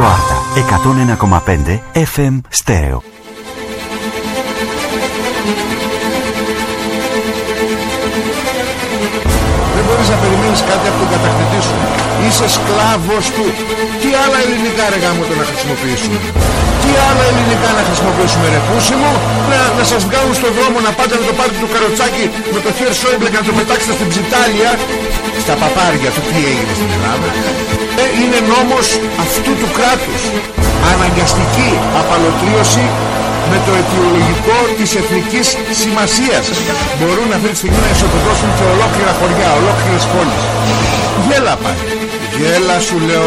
Ράδιο Άρτα 101,5 FM Στέρεο. Δεν μπορείς να περιμένεις κάτι από τον κατακτητή σου. Είσαι σκλάβος του. Τι άλλα ελληνικά ρε γάμο το να χρησιμοποιήσουμε; Τι άλλα ελληνικά να χρησιμοποιήσουμε ρε πούσιμο; Να, να σας βγάλουν στον δρόμο να πάτε να το πάρετε το καροτσάκι με το χέρι Σόιμπλε και να το πετάξετε στην ψιτάλια. Στα παπάρια του τι έγινε στην Ελλάδα; Ε, είναι νόμος αυτού του κράτους. Αναγκαστική απαλωτρίωση με το αιτιολογικό της εθνικής σημασίας μπορούν αυτή τη στιγμή να ισοπεδώσουν και ολόκληρα χωριά, ολόκληρες πόλεις. Γέλα πάλι. Γέλα σου λέω.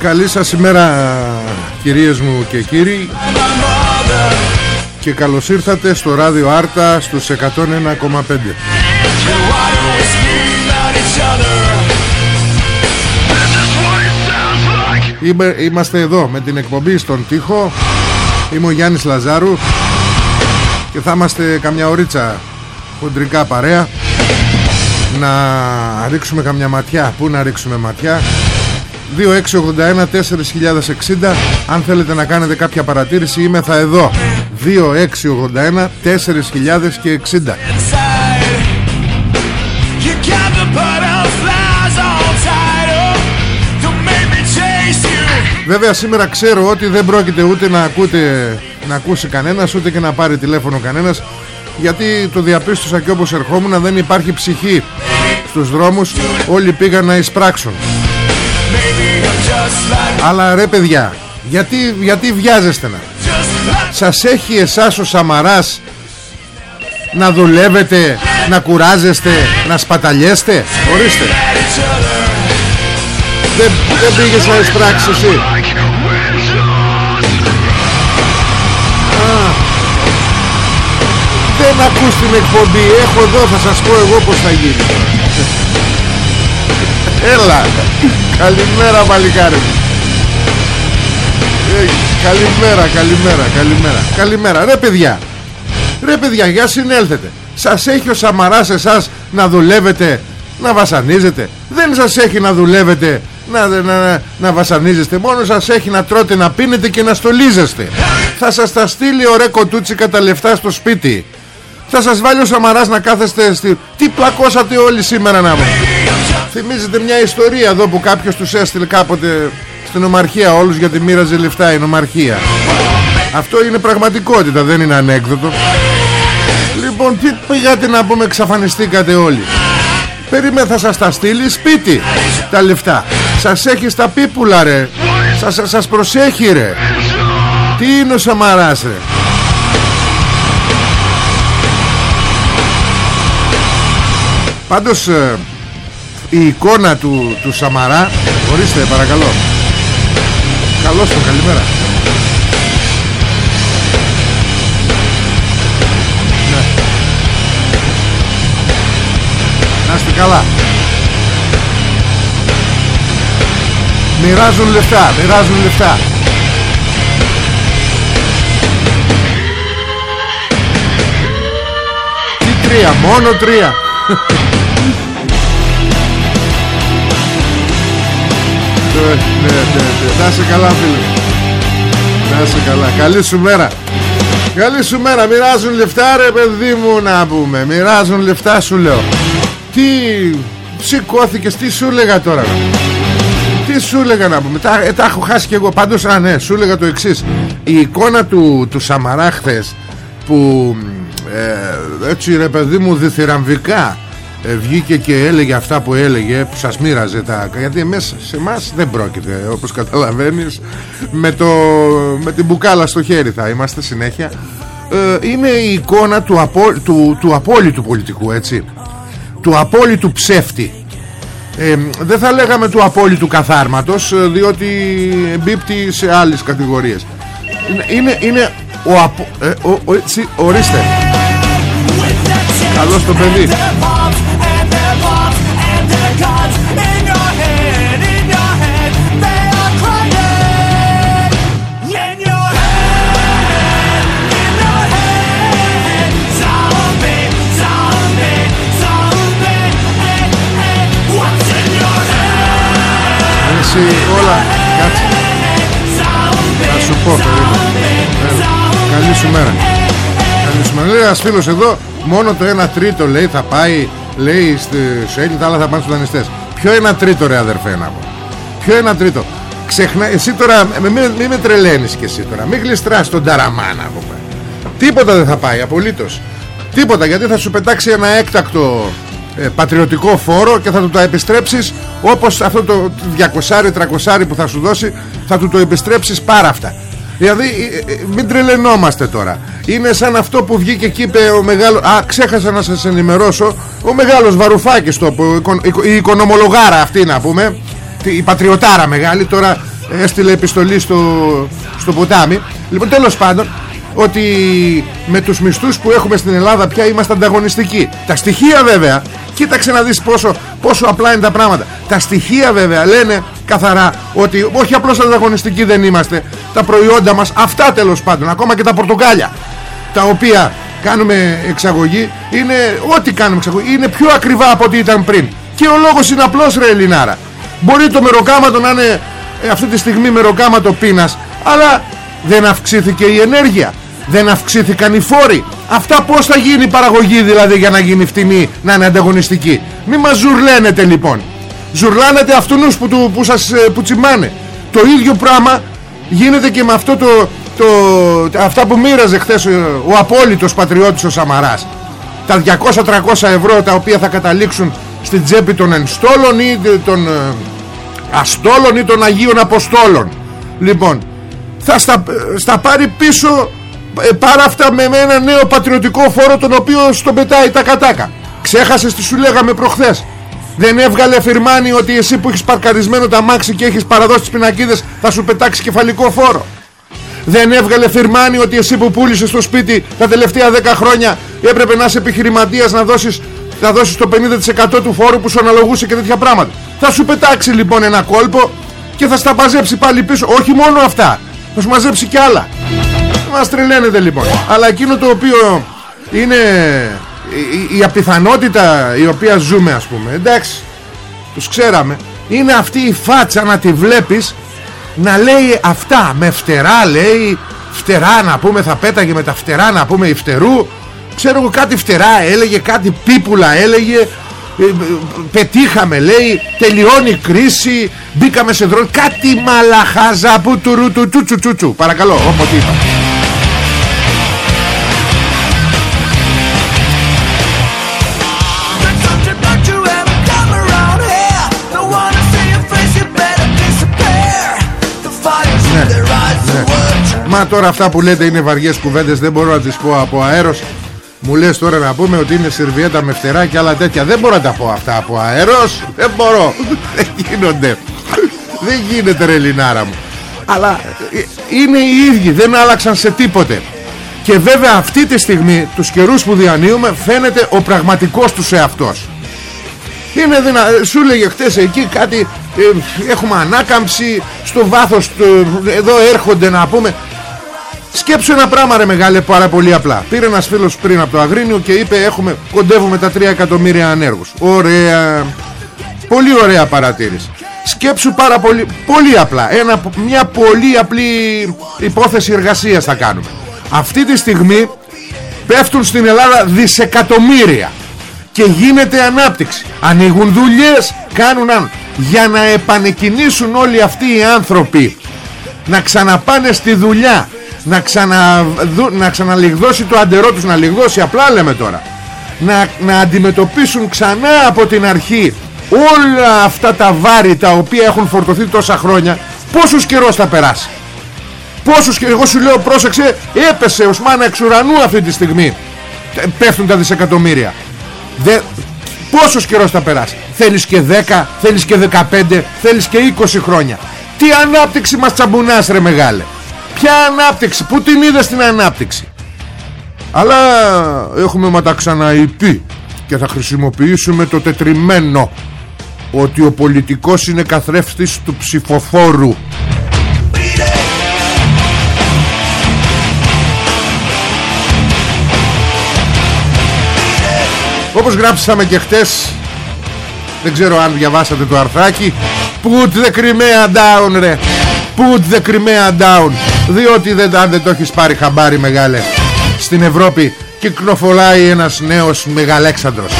Καλή σας ημέρα κυρίες μου και κύριοι. My mother Και καλώς ήρθατε στο ράδιο Άρτα στους 101,5 So why do we scream at each other This is what it sounds like Είμαι, Είμαστε εδώ με την εκπομπή στον τοίχο. Είμαι ο Γιάννης Λαζάρου Και θα είμαστε καμιά ωρίτσα χοντρικά παρέα. Να ρίξουμε καμιά ματιά. Πού να ρίξουμε ματιά; 2681 4060 Αν θέλετε να κάνετε κάποια παρατήρηση Είμαι θα εδώ. 2681 4060 inside You got the butterflies all tied up. Don't make me chase you. Βέβαια σήμερα ξέρω ότι δεν πρόκειται ούτε να ακούτε να ακούσει κανένας ούτε και να πάρει τηλέφωνο κανένας γιατί το διαπίστωσα και όπως ερχόμουν δεν υπάρχει ψυχή στους δρόμους. Όλοι πήγαν να εισπράξουν αλλά ρε παιδιά γιατί, γιατί βιάζεστε να Just like σας έχει εσάς ο Σαμαράς να δουλεύετε να κουράζεστε να σπαταλιέστε; Ορίστε. At each other δεν, δεν πήγες να εισπράξεις εσύ. Δεν ακούς την εκπομπή. Έχω εδώ θα σας πω εγώ πως θα γίνει Έλα. Καλημέρα παλικάρι μου. Ε, Καλημέρα καλημέρα καλημέρα. Καλημέρα. Ρε παιδιά. Ρε παιδιά για συνέλθετε. Σας έχει ο Σαμαράς εσάς να δουλεύετε Να βασανίζετε. Δεν σας έχει να δουλεύετε να, να, να, να βασανίζεστε. Μόνο σας έχει να τρώτε να πίνετε και να στολίζεστε. Θα σας τα στείλει ο ρε κοτούτσικα τα λεφτά στο σπίτι. Θα σας βάλει ο Σαμαράς να κάθεστε στη... Τι πλακώσατε όλοι σήμερα να μου Θυμίζετε μια ιστορία εδώ που κάποιος τους έστειλε κάποτε Στην ομαρχία όλους γιατί μοίραζε λεφτά η ομαρχία Αυτό είναι πραγματικότητα δεν είναι ανέκδοτο. Λοιπόν τι πήγατε να πούμε εξαφανιστήκατε όλοι. Περίμενε θα σας τα στείλει σπίτι Τα λεφτά. Σας έχει στα πίπουλα ρε. Σας, σας, σας προσέχει ρε. Τι είναι ο Σαμαράς ρε. Πάντως ε, η εικόνα του, του Σαμαρά. Ορίστε παρακαλώ. Καλώς το καλημέρα. Ναι. Να είστε καλά. Μοιράζουν λεφτά Μοιράζουν λεφτά. Τι τρία Μόνο τρία Ναι, ναι, ναι, ναι. Να είσαι καλά φίλε. Μου. Να είσαι καλά. Καλή σου μέρα. Καλή σου μέρα, μοιράζουν λεφτά ρε παιδί μου να πούμε. Μοιράζουν λεφτά σου λέω. Τι σηκώθηκες, τι σου έλεγα τώρα Τι σου έλεγα να πούμε. Τα, ε, τα έχω χάσει και εγώ πάντως, α ναι, σου έλεγα το εξής. Η εικόνα του, του Σαμαρά χθες Που ε, έτσι ρε παιδί μου διθυραμβικά ε, βγήκε και έλεγε αυτά που έλεγε που σας μοίραζε τα γιατί εμείς σε εμάς δεν πρόκειται όπως καταλαβαίνεις με, το, με την μπουκάλα στο χέρι θα είμαστε συνέχεια. Ε, είναι η εικόνα του, απο, του, του απόλυτου πολιτικού έτσι. Του απόλυτου ψεύτη. Ε, δεν θα λέγαμε του απόλυτου καθάρματος ε, διότι εμπίπτει σε άλλες κατηγορίες. Είναι, είναι ο, απο, ε, ο, ο, έτσι, ορίστε. Καλώς το παιδί Εσύ όλα. Κάτσε. Θα σου πω περίπου Καλή σου μέρα. Καλή σου μέρα. Λέει ένας φίλος εδώ Μόνο το 1 τρίτο λέει θα πάει Λέει στο Έλλη Τα άλλα θα πάνε στους δανειστές. Ποιο 1 τρίτο ρε αδερφέ να πω. Ποιο 1 τρίτο. Ξεχνα... Εσύ τώρα μην μη με τρελαίνεις και εσύ τώρα. Μην γλιστράς τον ταραμάνα από Τίποτα δεν θα πάει απολύτως. Τίποτα γιατί θα σου πετάξει ένα έκτακτο ε, πατριωτικό φόρο και θα του τα επιστρέψεις όπως αυτό το 200-300 που θα σου δώσει θα του το επιστρέψεις πάρα αυτά. Δηλαδή ε, ε, μην τρελαινόμαστε τώρα. Είναι σαν αυτό που βγήκε και είπε ο μεγάλος α ξέχασα να σας ενημερώσω. Ο μεγάλος Βαρουφάκης το, η οικονομολογάρα αυτή να πούμε η πατριωτάρα μεγάλη τώρα έστειλε επιστολή στο, στο ποτάμι. Λοιπόν τέλος πάντων ότι με τους μισθούς που έχουμε στην Ελλάδα πια είμαστε ανταγωνιστικοί. Τα στοιχεία βέβαια κοίταξε να δεις πόσο, πόσο απλά είναι τα πράγματα. Τα στοιχεία βέβαια λένε καθαρά ότι όχι απλώς ανταγωνιστικοί δεν είμαστε. Τα προϊόντα μας αυτά τέλος πάντων ακόμα και τα πορτοκάλια τα οποία κάνουμε εξαγωγή είναι ό,τι κάνουμε εξαγωγή είναι πιο ακριβά από ό,τι ήταν πριν. Και ο λόγος είναι απλός ρε Ελληνάρα. Μπορεί το μεροκάματο να είναι ε, αυτή τη στιγμή μεροκάματο πείνας αλλά δεν αυξήθηκε η ενέργεια. Δεν αυξήθηκαν οι φόροι. Αυτά πως θα γίνει η παραγωγή δηλαδή για να γίνει φτηνή να είναι ανταγωνιστική; Μη μας ζουρλένετε λοιπόν. Ζουρλάνετε αυτούς που, του, που σας ε, που τσιμάνε. Το ίδιο πράγμα γίνεται και με αυτό το, το, αυτά που μοίραζε χθες ο, ο απόλυτος πατριώτης ο Σαμαράς. Τα 200-300 ευρώ τα οποία θα καταλήξουν στην τσέπη των ενστόλων ή των ε, αστόλων ή των Αγίων Αποστόλων. Λοιπόν θα στα, στα πάρει πίσω ε, πάρα αυτά με ένα νέο πατριωτικό φόρο τον οποίο στον πετάει τα κατάκα. Ξέχασες τι σου λέγαμε προχθές. Δεν έβγαλε φυρμάνι ότι εσύ που έχεις παρκαρισμένο τα μάξι και έχεις παραδώσει τις πινακίδες θα σου πετάξει κεφαλικό φόρο. Δεν έβγαλε φυρμάνι ότι εσύ που πούλησες το σπίτι τα τελευταία 10 χρόνια έπρεπε να είσαι επιχειρηματίας να δώσεις, να δώσεις το 50% του φόρου που σου αναλογούσε και τέτοια πράγματα. Θα σου πετάξει λοιπόν ένα κόλπο και θα στα μαζέψει πάλι πίσω. Όχι μόνο αυτά θα σου μαζέψει και άλλα. Μας τρελαίνετε λοιπόν. Αλλά εκείνο το οποίο είναι η, η απιθανότητα η οποία ζούμε ας πούμε Εντάξει Τους ξέραμε Είναι αυτή η φάτσα να τη βλέπεις Να λέει αυτά. Με φτερά λέει Φτερά να πούμε θα πέταγε με τα φτερά να πούμε η φτερού. Ξέρω εγώ κάτι φτερά έλεγε Κάτι πίπουλα έλεγε ε, ε, πετύχαμε λέει τελειώνει η κρίση μπήκαμε σε δρόμο. Κάτι μαλαχάζα που του ρουτου τσου τσου τσου παρακαλώ όπως είπα. Μα τώρα αυτά που λέτε είναι βαριές κουβέντες Δεν μπορώ να τις πω από αέρος Μου λες τώρα να πούμε ότι είναι σερβιέτα με φτερά και άλλα τέτοια. Δεν μπορώ να τα πω αυτά από αέρος. Δεν μπορώ. Δεν γίνονται. Δεν γίνεται ρε Λινάρα μου. Αλλά ε, είναι οι ίδιοι. Δεν άλλαξαν σε τίποτε. Και βέβαια αυτή τη στιγμή Τους καιρούς που διανύουμε Φαίνεται ο πραγματικός τους εαυτός. Είναι δυνα... Σου λέγε χτες εκεί κάτι ε, Έχουμε ανάκαμψη Στο βάθος Εδώ έρχονται να πούμε Σκέψου ένα πράγμα ρε μεγάλε πάρα πολύ απλά. Πήρε ένας φίλος πριν από το Αγρίνιο και είπε έχουμε, Κοντεύουμε τα 3 εκατομμύρια ανέργους Ωραία. Πολύ ωραία παρατήρηση. Σκέψου πάρα πολύ Πολύ απλά. Ένα, Μια πολύ απλή υπόθεση εργασίας θα κάνουμε. Αυτή τη στιγμή πέφτουν στην Ελλάδα δισεκατομμύρια και γίνεται ανάπτυξη. Ανοίγουν δουλειές κάνουν αν. Για να επανεκκινήσουν όλοι αυτοί οι άνθρωποι να ξαναπάνε στη δουλειά να, ξαναδου, να ξαναλιγδώσει το αντερό τους να λιγδώσει απλά λέμε τώρα. Να, να αντιμετωπίσουν ξανά από την αρχή όλα αυτά τα βάρη τα οποία έχουν φορτωθεί τόσα χρόνια πόσους καιρός θα περάσει. Πόσους καιρός εγώ σου λέω πρόσεξε έπεσε ο Σμάνα εξ ουρανού αυτή τη στιγμή. Πέφτουν τα δισεκατομμύρια. Δε, πόσος καιρός θα περάσει. Θέλεις και 10 θέλεις και 15 θέλεις και 20 χρόνια. Τι ανάπτυξη μας τσαμπουνάς ρε μεγάλε ποια ανάπτυξη που την είδες την ανάπτυξη. Αλλά έχουμε μα τα ξαναειπεί και θα χρησιμοποιήσουμε το τετριμένο ότι ο πολιτικός είναι καθρέφτης του ψηφοφόρου. Όπως γράψαμε και χτες Δεν ξέρω αν διαβάσατε το αρθράκι Put the Crimea down ρε. Put the Crimea down Διότι δεν, αν δεν το έχεις πάρει χαμπάρι μεγάλε. Στην Ευρώπη κυκλοφοράει ένας νέος μεγαλέξανδρος.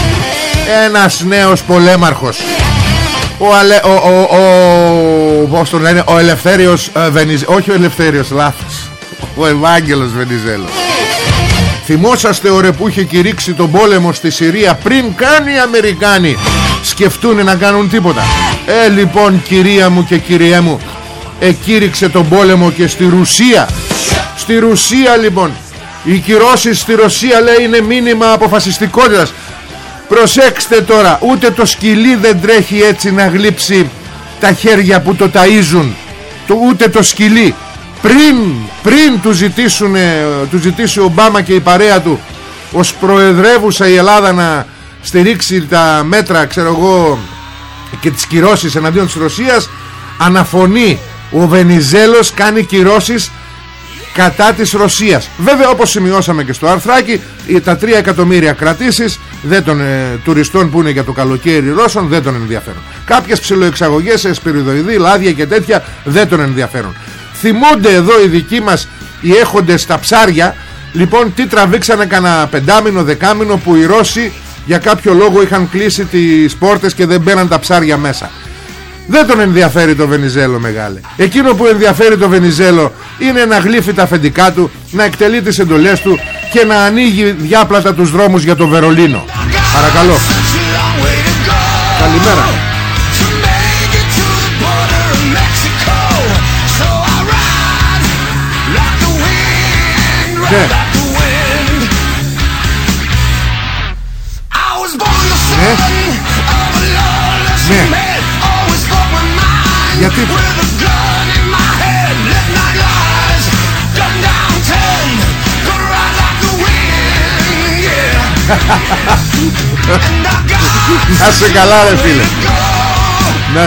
Ένας νέος πολέμαρχος. Ο, αλε, ο, ο, ο, πώς τον λένε, ο Ελευθέριος ε, Βενιζ... όχι ο Ελευθέριος λάθος. Ο Ευάγγελος Βενιζέλος. Θυμόσαστε ωραία που είχε κηρύξει τον πόλεμο στη Συρία πριν καν οι Αμερικάνοι σκεφτούν να κάνουν τίποτα. Ε λοιπόν κυρία μου και κυριέ μου εκήρυξε τον πόλεμο και στη Ρουσία. Στη Ρουσία λοιπόν. Οι κυρώσεις στη Ρωσία λέει είναι μήνυμα αποφασιστικότητας. Προσέξτε τώρα Ούτε το σκυλί δεν τρέχει έτσι να γλύψει Τα χέρια που το ταΐζουν. Το, Ούτε το σκυλί. Πριν, πριν του, ζητήσουν, του ζητήσει ο Ομπάμα και η παρέα του Ως προεδρεύουσα η Ελλάδα να στηρίξει τα μέτρα Ξέρω εγώ Και τις κυρώσεις εναντίον της Ρωσίας Αναφωνεί ο Βενιζέλος κάνει κυρώσεις κατά της Ρωσίας. Βέβαια όπως σημειώσαμε και στο αρθράκι τα 3 εκατομμύρια κρατήσεις δεν των ε, τουριστών που είναι για το καλοκαίρι Ρώσων δεν τον ενδιαφέρουν. Κάποιες ψηλοεξαγωγές σε σπυριδοειδή, λάδια και τέτοια δεν τον ενδιαφέρουν. Θυμούνται εδώ οι δικοί μας οι έχοντες στα ψάρια. Λοιπόν τι τραβήξανε κανένα πεντάμινο, δεκάμινο που οι Ρώσοι για κάποιο λόγο είχαν κλείσει τις πόρτες και δεν μπαίναν τα ψάρια μέσα δεν τον ενδιαφέρει το Βενιζέλο μεγάλε. Εκείνο που ενδιαφέρει το Βενιζέλο Είναι να γλύφει τα αφεντικά του Να εκτελεί τις εντολές του Και να ανοίγει διάπλατα τους δρόμους για το Βερολίνο. Παρακαλώ. Καλημέρα. Ναι. Ναι. Ναι γιατί Να σε καλά ρε φίλε. Να,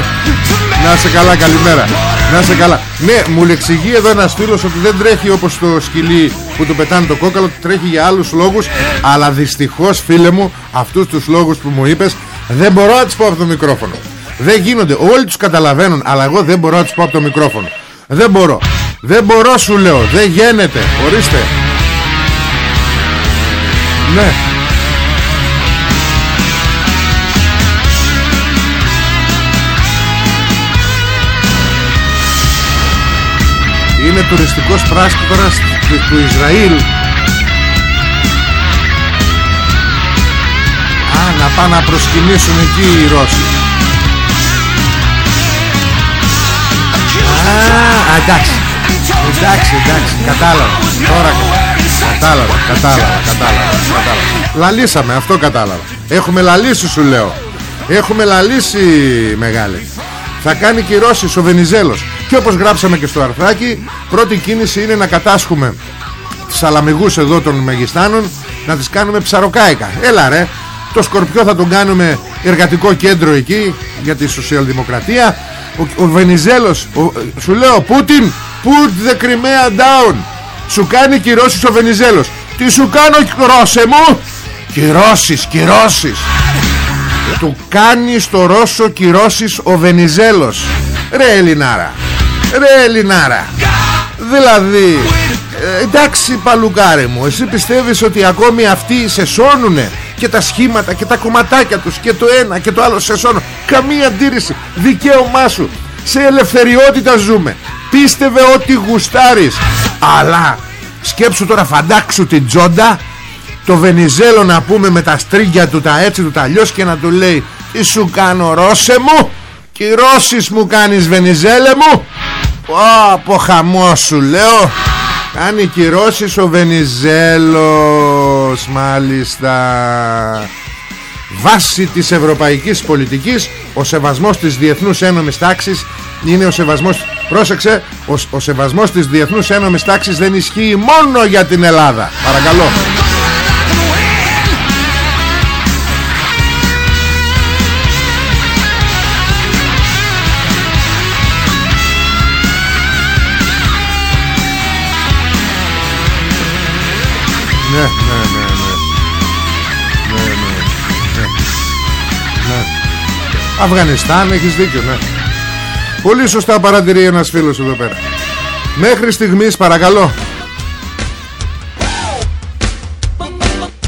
να σε καλά καλημέρα. Να σε καλά. Ναι μου λεξηγεί εδώ ένας φίλος ότι δεν τρέχει όπως το σκυλί που του πετάνε το κόκαλο Τρέχει για άλλους λόγους. Αλλά δυστυχώς φίλε μου Αυτούς τους λόγους που μου είπες Δεν μπορώ να τις πω από το μικρόφωνο δεν γίνονται. Όλοι τους καταλαβαίνουν Αλλά εγώ δεν μπορώ να τους πω από το μικρόφωνο. Δεν μπορώ. Δεν μπορώ σου λέω. Δεν γίνεται. Ορίστε. Ναι. Είναι τουριστικός πράκτορας του, του Ισραήλ. Α, να πάνε να προσκυνήσουν εκεί οι Ρώσοι εντάξει. Εντάξει, εντάξει, κατάλαβα. Τώρα κατάλαβα, κατάλαβα, κατάλαβα, κατάλαβα. Λαλήσαμε, αυτό κατάλαβα. Έχουμε λαλήσει σου λέω. Έχουμε λαλήσει μεγάλη. Θα κάνει κυρώσεις ο Βενιζέλος. Και όπως γράψαμε και στο αρθράκι, πρώτη κίνηση είναι να κατάσχουμε τις αλαμιγούς εδώ των Μεγιστάνων να τις κάνουμε ψαροκάικα. Έλα ρε, το Σκορπιό θα τον κάνουμε εργατικό κέντρο εκεί για τη σοσιαλδημοκρατία ο, ο Βενιζέλος ο, Σου λέω Πούτιν Put the Crimea down. Σου κάνει κυρώσεις ο Βενιζέλος. Τι σου κάνω ρώσε μου; Κυρώσεις κυρώσεις. Του κάνει στο Ρώσο κυρώσεις ο Βενιζέλος. Ρε Ελληνάρα Ρε Ελληνάρα. Δηλαδή ε, εντάξει παλουκάρε μου Εσύ πιστεύεις ότι ακόμη αυτοί σε σώνουνε; Και τα σχήματα και τα κομματάκια τους Και το ένα και το άλλο σε σώνουν Καμία αντίρρηση. Δικαίωμά σου. Σε ελευθεριότητα ζούμε. Πίστευε ότι γουστάρεις. Αλλά σκέψου τώρα φαντάξου την τζόντα Το Βενιζέλο να πούμε με τα στρίγκια του Τα έτσι του τα αλλιώς Και να του λέει Τι σου κάνω ρώσε μου; Κυρώσεις μου κάνεις Βενιζέλε μου; Πω από χαμό σου λέω Κάνει κυρώσεις ο Βενιζέλος Μάλιστα. Βάση της ευρωπαϊκής πολιτικής Ο σεβασμός της διεθνούς ένομης τάξης Είναι ο σεβασμός Πρόσεξε Ο, ο σεβασμός της διεθνούς ένομης τάξης Δεν ισχύει μόνο για την Ελλάδα. Παρακαλώ Αφγανιστάν, έχεις δίκιο, ναι. Πολύ σωστά παρατηρεί ένας φίλος εδώ πέρα. Μέχρι στιγμής, παρακαλώ.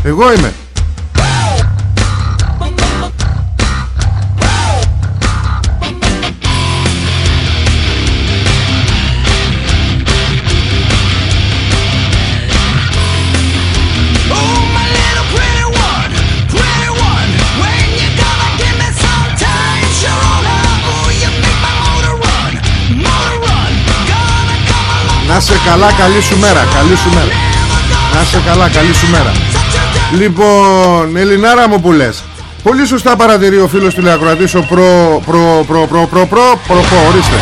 Εγώ είμαι. Να 'σαι καλά, καλή σου μέρα. Καλή σου μέρα. Να 'σαι καλά, καλή σου μέρα. Λοιπόν, Ελληνάρα μου που λες Πολύ σωστά παρατηρεί ο φίλος τηλεακροατής Ο προ, προ, προ, προ, προ, προ, προ, προ, ορίστε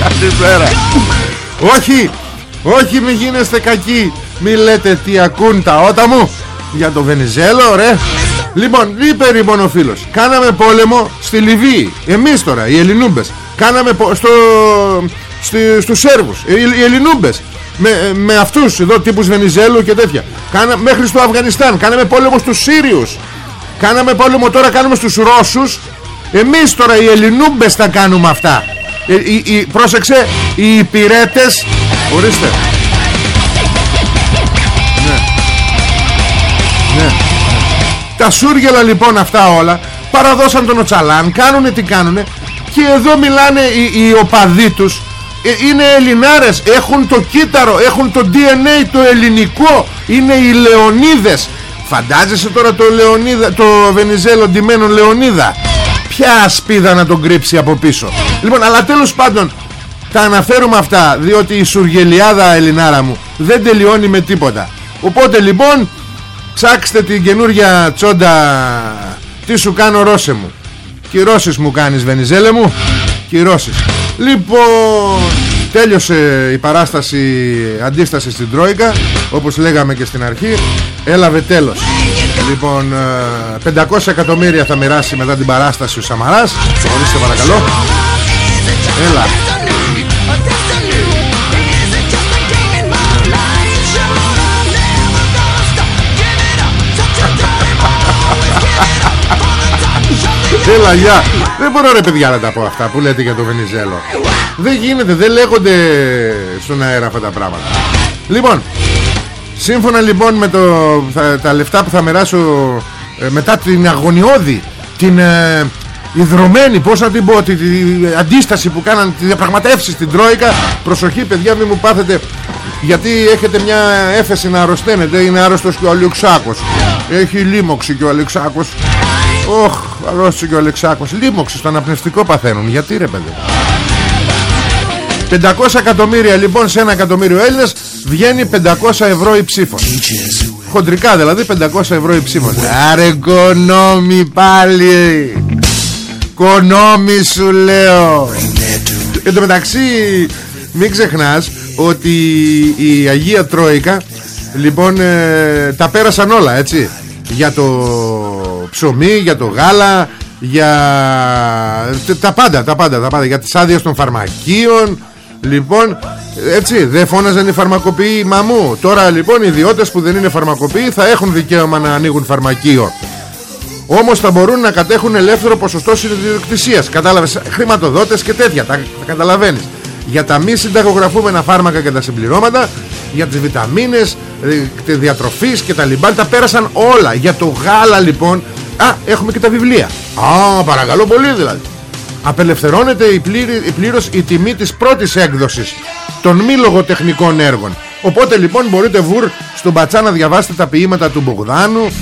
Καλημέρα Όχι, όχι μη γίνεστε κακοί Μη λέτε τι ακούν τα ώτα μου Για το Βενιζέλο ρε Λοιπόν, είπε λοιπόν ο φίλος. Κάναμε πόλεμο στη Λιβύη. Εμείς τώρα, οι Ελληνούμπες. Κάναμε πο- στο, στη, στους Σέρβους. Οι, οι Ελληνούμπες. Με, με αυτούς εδώ τύπους Βενιζέλου και τέτοια. Κάνα, Μέχρι στο Αφγανιστάν. Κάναμε πόλεμο στους Σύριους. Κάναμε πόλεμο τώρα κάνουμε στους Ρώσους. Εμείς τώρα οι Ελληνούμπες θα κάνουμε αυτά. Ε, οι- οι- Πρόσεξε Οι υπηρέτες Ορίστε τα σούργελα λοιπόν αυτά όλα Παραδώσαν τον Οτσαλάν Κάνουνε τι κάνουνε Και εδώ μιλάνε οι, οι οπαδοί τους. Ε, Είναι Ελληνάρες Έχουν το κύτταρο Έχουν το DNA το ελληνικό Είναι οι Λεωνίδες. Φαντάζεσαι τώρα το, Λεωνίδα, το Βενιζέλο ντυμένο Λεωνίδα. Ποια ασπίδα να τον κρύψει από πίσω. Λοιπόν αλλά τέλος πάντων Τα αναφέρουμε αυτά Διότι η σουργελιάδα Ελληνάρα μου Δεν τελειώνει με τίποτα. Οπότε λοιπόν Ψάξτε την καινούργια τσόντα. Τι σου κάνω ρώσε μου. Κυρώσεις μου κάνεις Βενιζέλε μου. Κυρώσεις. Λοιπόν Τέλειωσε η παράσταση Αντίσταση στην Τρόικα Όπως λέγαμε και στην αρχή. Έλαβε τέλος. Λοιπόν ε, 500 εκατομμύρια θα μοιράσει μετά την παράσταση ο Σαμαράς. Ορίστε παρακαλώ. Έλα Έλα γεια. Δεν μπορώ ρε παιδιά να τα πω αυτά που λέτε για το Βενιζέλο. Δεν γίνεται Δεν λέγονται στον αέρα αυτά τα πράγματα. Λοιπόν Σύμφωνα λοιπόν με το, θα- τα λεφτά που θα μοιράσω ε, Μετά την αγωνιώδη Την ε, ιδρωμένη Πώς να την πω τη, τη αντίσταση που κάναν Τη διαπραγματεύσεις στην Τρόικα Προσοχή παιδιά μην μου πάθετε γιατί έχετε μια έφεση να αρρωσταίνετε Είναι άρρωστος και ο Αλεξάκος Έχει λίμωξη και ο Αλεξάκος Ωχ, αρρώστησε και ο Αλεξάκος Λίμωξη στο αναπνευστικό παθαίνουν. Γιατί ρε παιδί 500 εκατομμύρια λοιπόν σε ένα εκατομμύριο Έλληνες Βγαίνει 500 ευρώ η ψήφος. Χοντρικά δηλαδή 500 ευρώ η ψήφος. Άρε κονόμι πάλι. Κονόμι σου λέω. Εν τω μεταξύ μην ξεχνάς ότι η Αγία Τρόικα λοιπόν ε, τα πέρασαν όλα έτσι για το ψωμί, για το γάλα για τε- τα πάντα, τα πάντα, τα πάντα για τις άδειες των φαρμακείων. Λοιπόν έτσι δεν φώναζαν οι φαρμακοποιοί μαμού τώρα λοιπόν οι ιδιώτες που δεν είναι φαρμακοποιοί θα έχουν δικαίωμα να ανοίγουν φαρμακείο. Όμως θα μπορούν να κατέχουν ελεύθερο ποσοστό συνδιοκτησίας. Κατάλαβες, χρηματοδότες και τέτοια Τα, τα καταλαβαίνεις. Για τα μη συνταγογραφούμενα φάρμακα και τα συμπληρώματα Για τις βιταμίνες ε, Τη διατροφής και τα λιμπάν Τα πέρασαν όλα Για το γάλα λοιπόν Α, έχουμε και τα βιβλία Α, παρακαλώ πολύ δηλαδή Απελευθερώνεται η, πλήρη, η πλήρως η τιμή της πρώτης έκδοσης των μη λογοτεχνικών έργων. Οπότε λοιπόν μπορείτε βουρ στον πατσά να διαβάσετε τα ποίηματα του Μπογδάνου,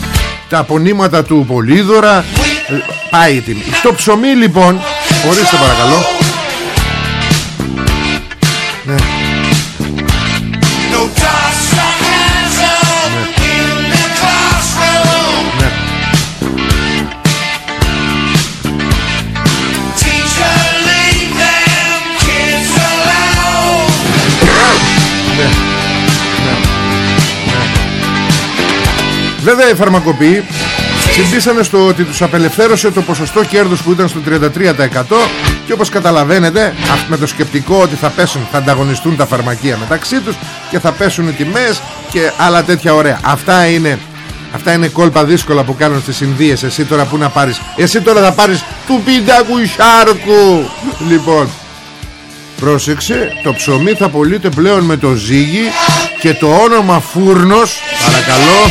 τα απονήματα του Πολύδωρα. Ε, πάει η τιμή. Το ψωμί λοιπόν, ορίστε παρακαλώ. Ναι. Βέβαια οι φαρμακοποιοί συμπίσανε στο ότι τους απελευθέρωσε το ποσοστό κέρδους που ήταν στο 33% και όπως καταλαβαίνετε αυ- με το σκεπτικό ότι θα πέσουν, θα ανταγωνιστούν τα φαρμακεία μεταξύ τους και θα πέσουν οι τιμές και άλλα τέτοια ωραία. Αυτά είναι, αυτά είναι κόλπα δύσκολα που κάνουν στις Ινδίες. Εσύ τώρα που να πάρεις, εσύ τώρα θα πάρεις του πιντάκου σάρκου. Λοιπόν, Πρόσεξε, το ψωμί θα πωλείται πλέον με το ζύγι και το όνομα φούρνος, παρακαλώ.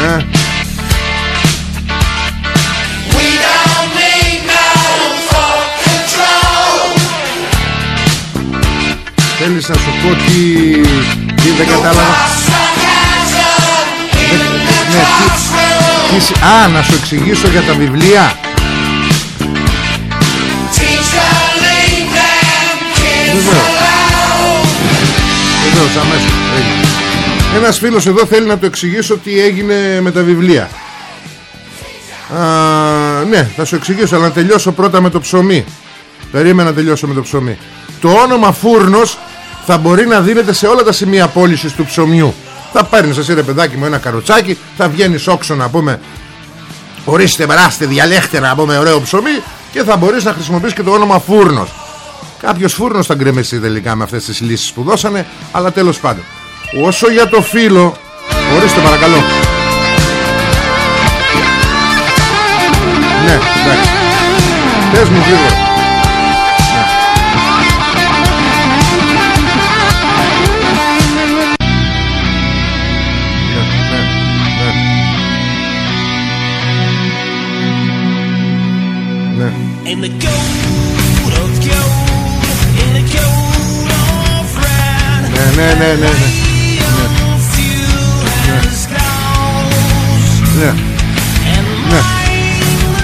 Ναι, We don't need no thought control. θέλεις να σου πω τι, τι δεν κατάλαβα; Toss your hands up in the Ναι, τι, classroom. τι σ- α, να σου εξηγήσω για τα βιβλία. Teacher, leave them kids Βεβαίως. alone. Βεβαίως, αμέσως. Έγινε. Ένας φίλος εδώ θέλει να το εξηγήσω τι έγινε με τα βιβλία. Α, ναι, θα σου εξηγήσω, αλλά να τελειώσω πρώτα με το ψωμί. Περίμενα να τελειώσω με το ψωμί. Το όνομα φούρνος θα μπορεί να δίνεται σε όλα τα σημεία πώλησης του ψωμιού. Θα παίρνεις εσύ ρε παιδάκι μου ένα καροτσάκι, θα βγαίνεις όξο να πούμε Ορίστε, περάστε, διαλέχτε να πούμε ωραίο ψωμί και θα μπορείς να χρησιμοποιήσεις και το όνομα φούρνος. Κάποιος φούρνος θα γκρεμεστεί τελικά με αυτές τις λύσεις που δώσανε, αλλά τέλος πάντων. Όσο για το φύλλο, ορίστε παρακαλώ. Ναι, εντάξει. Πες μου γρήγορα. Ναι, ναι, ναι. Ναι. In ναι, ναι, ναι, ναι. Ναι.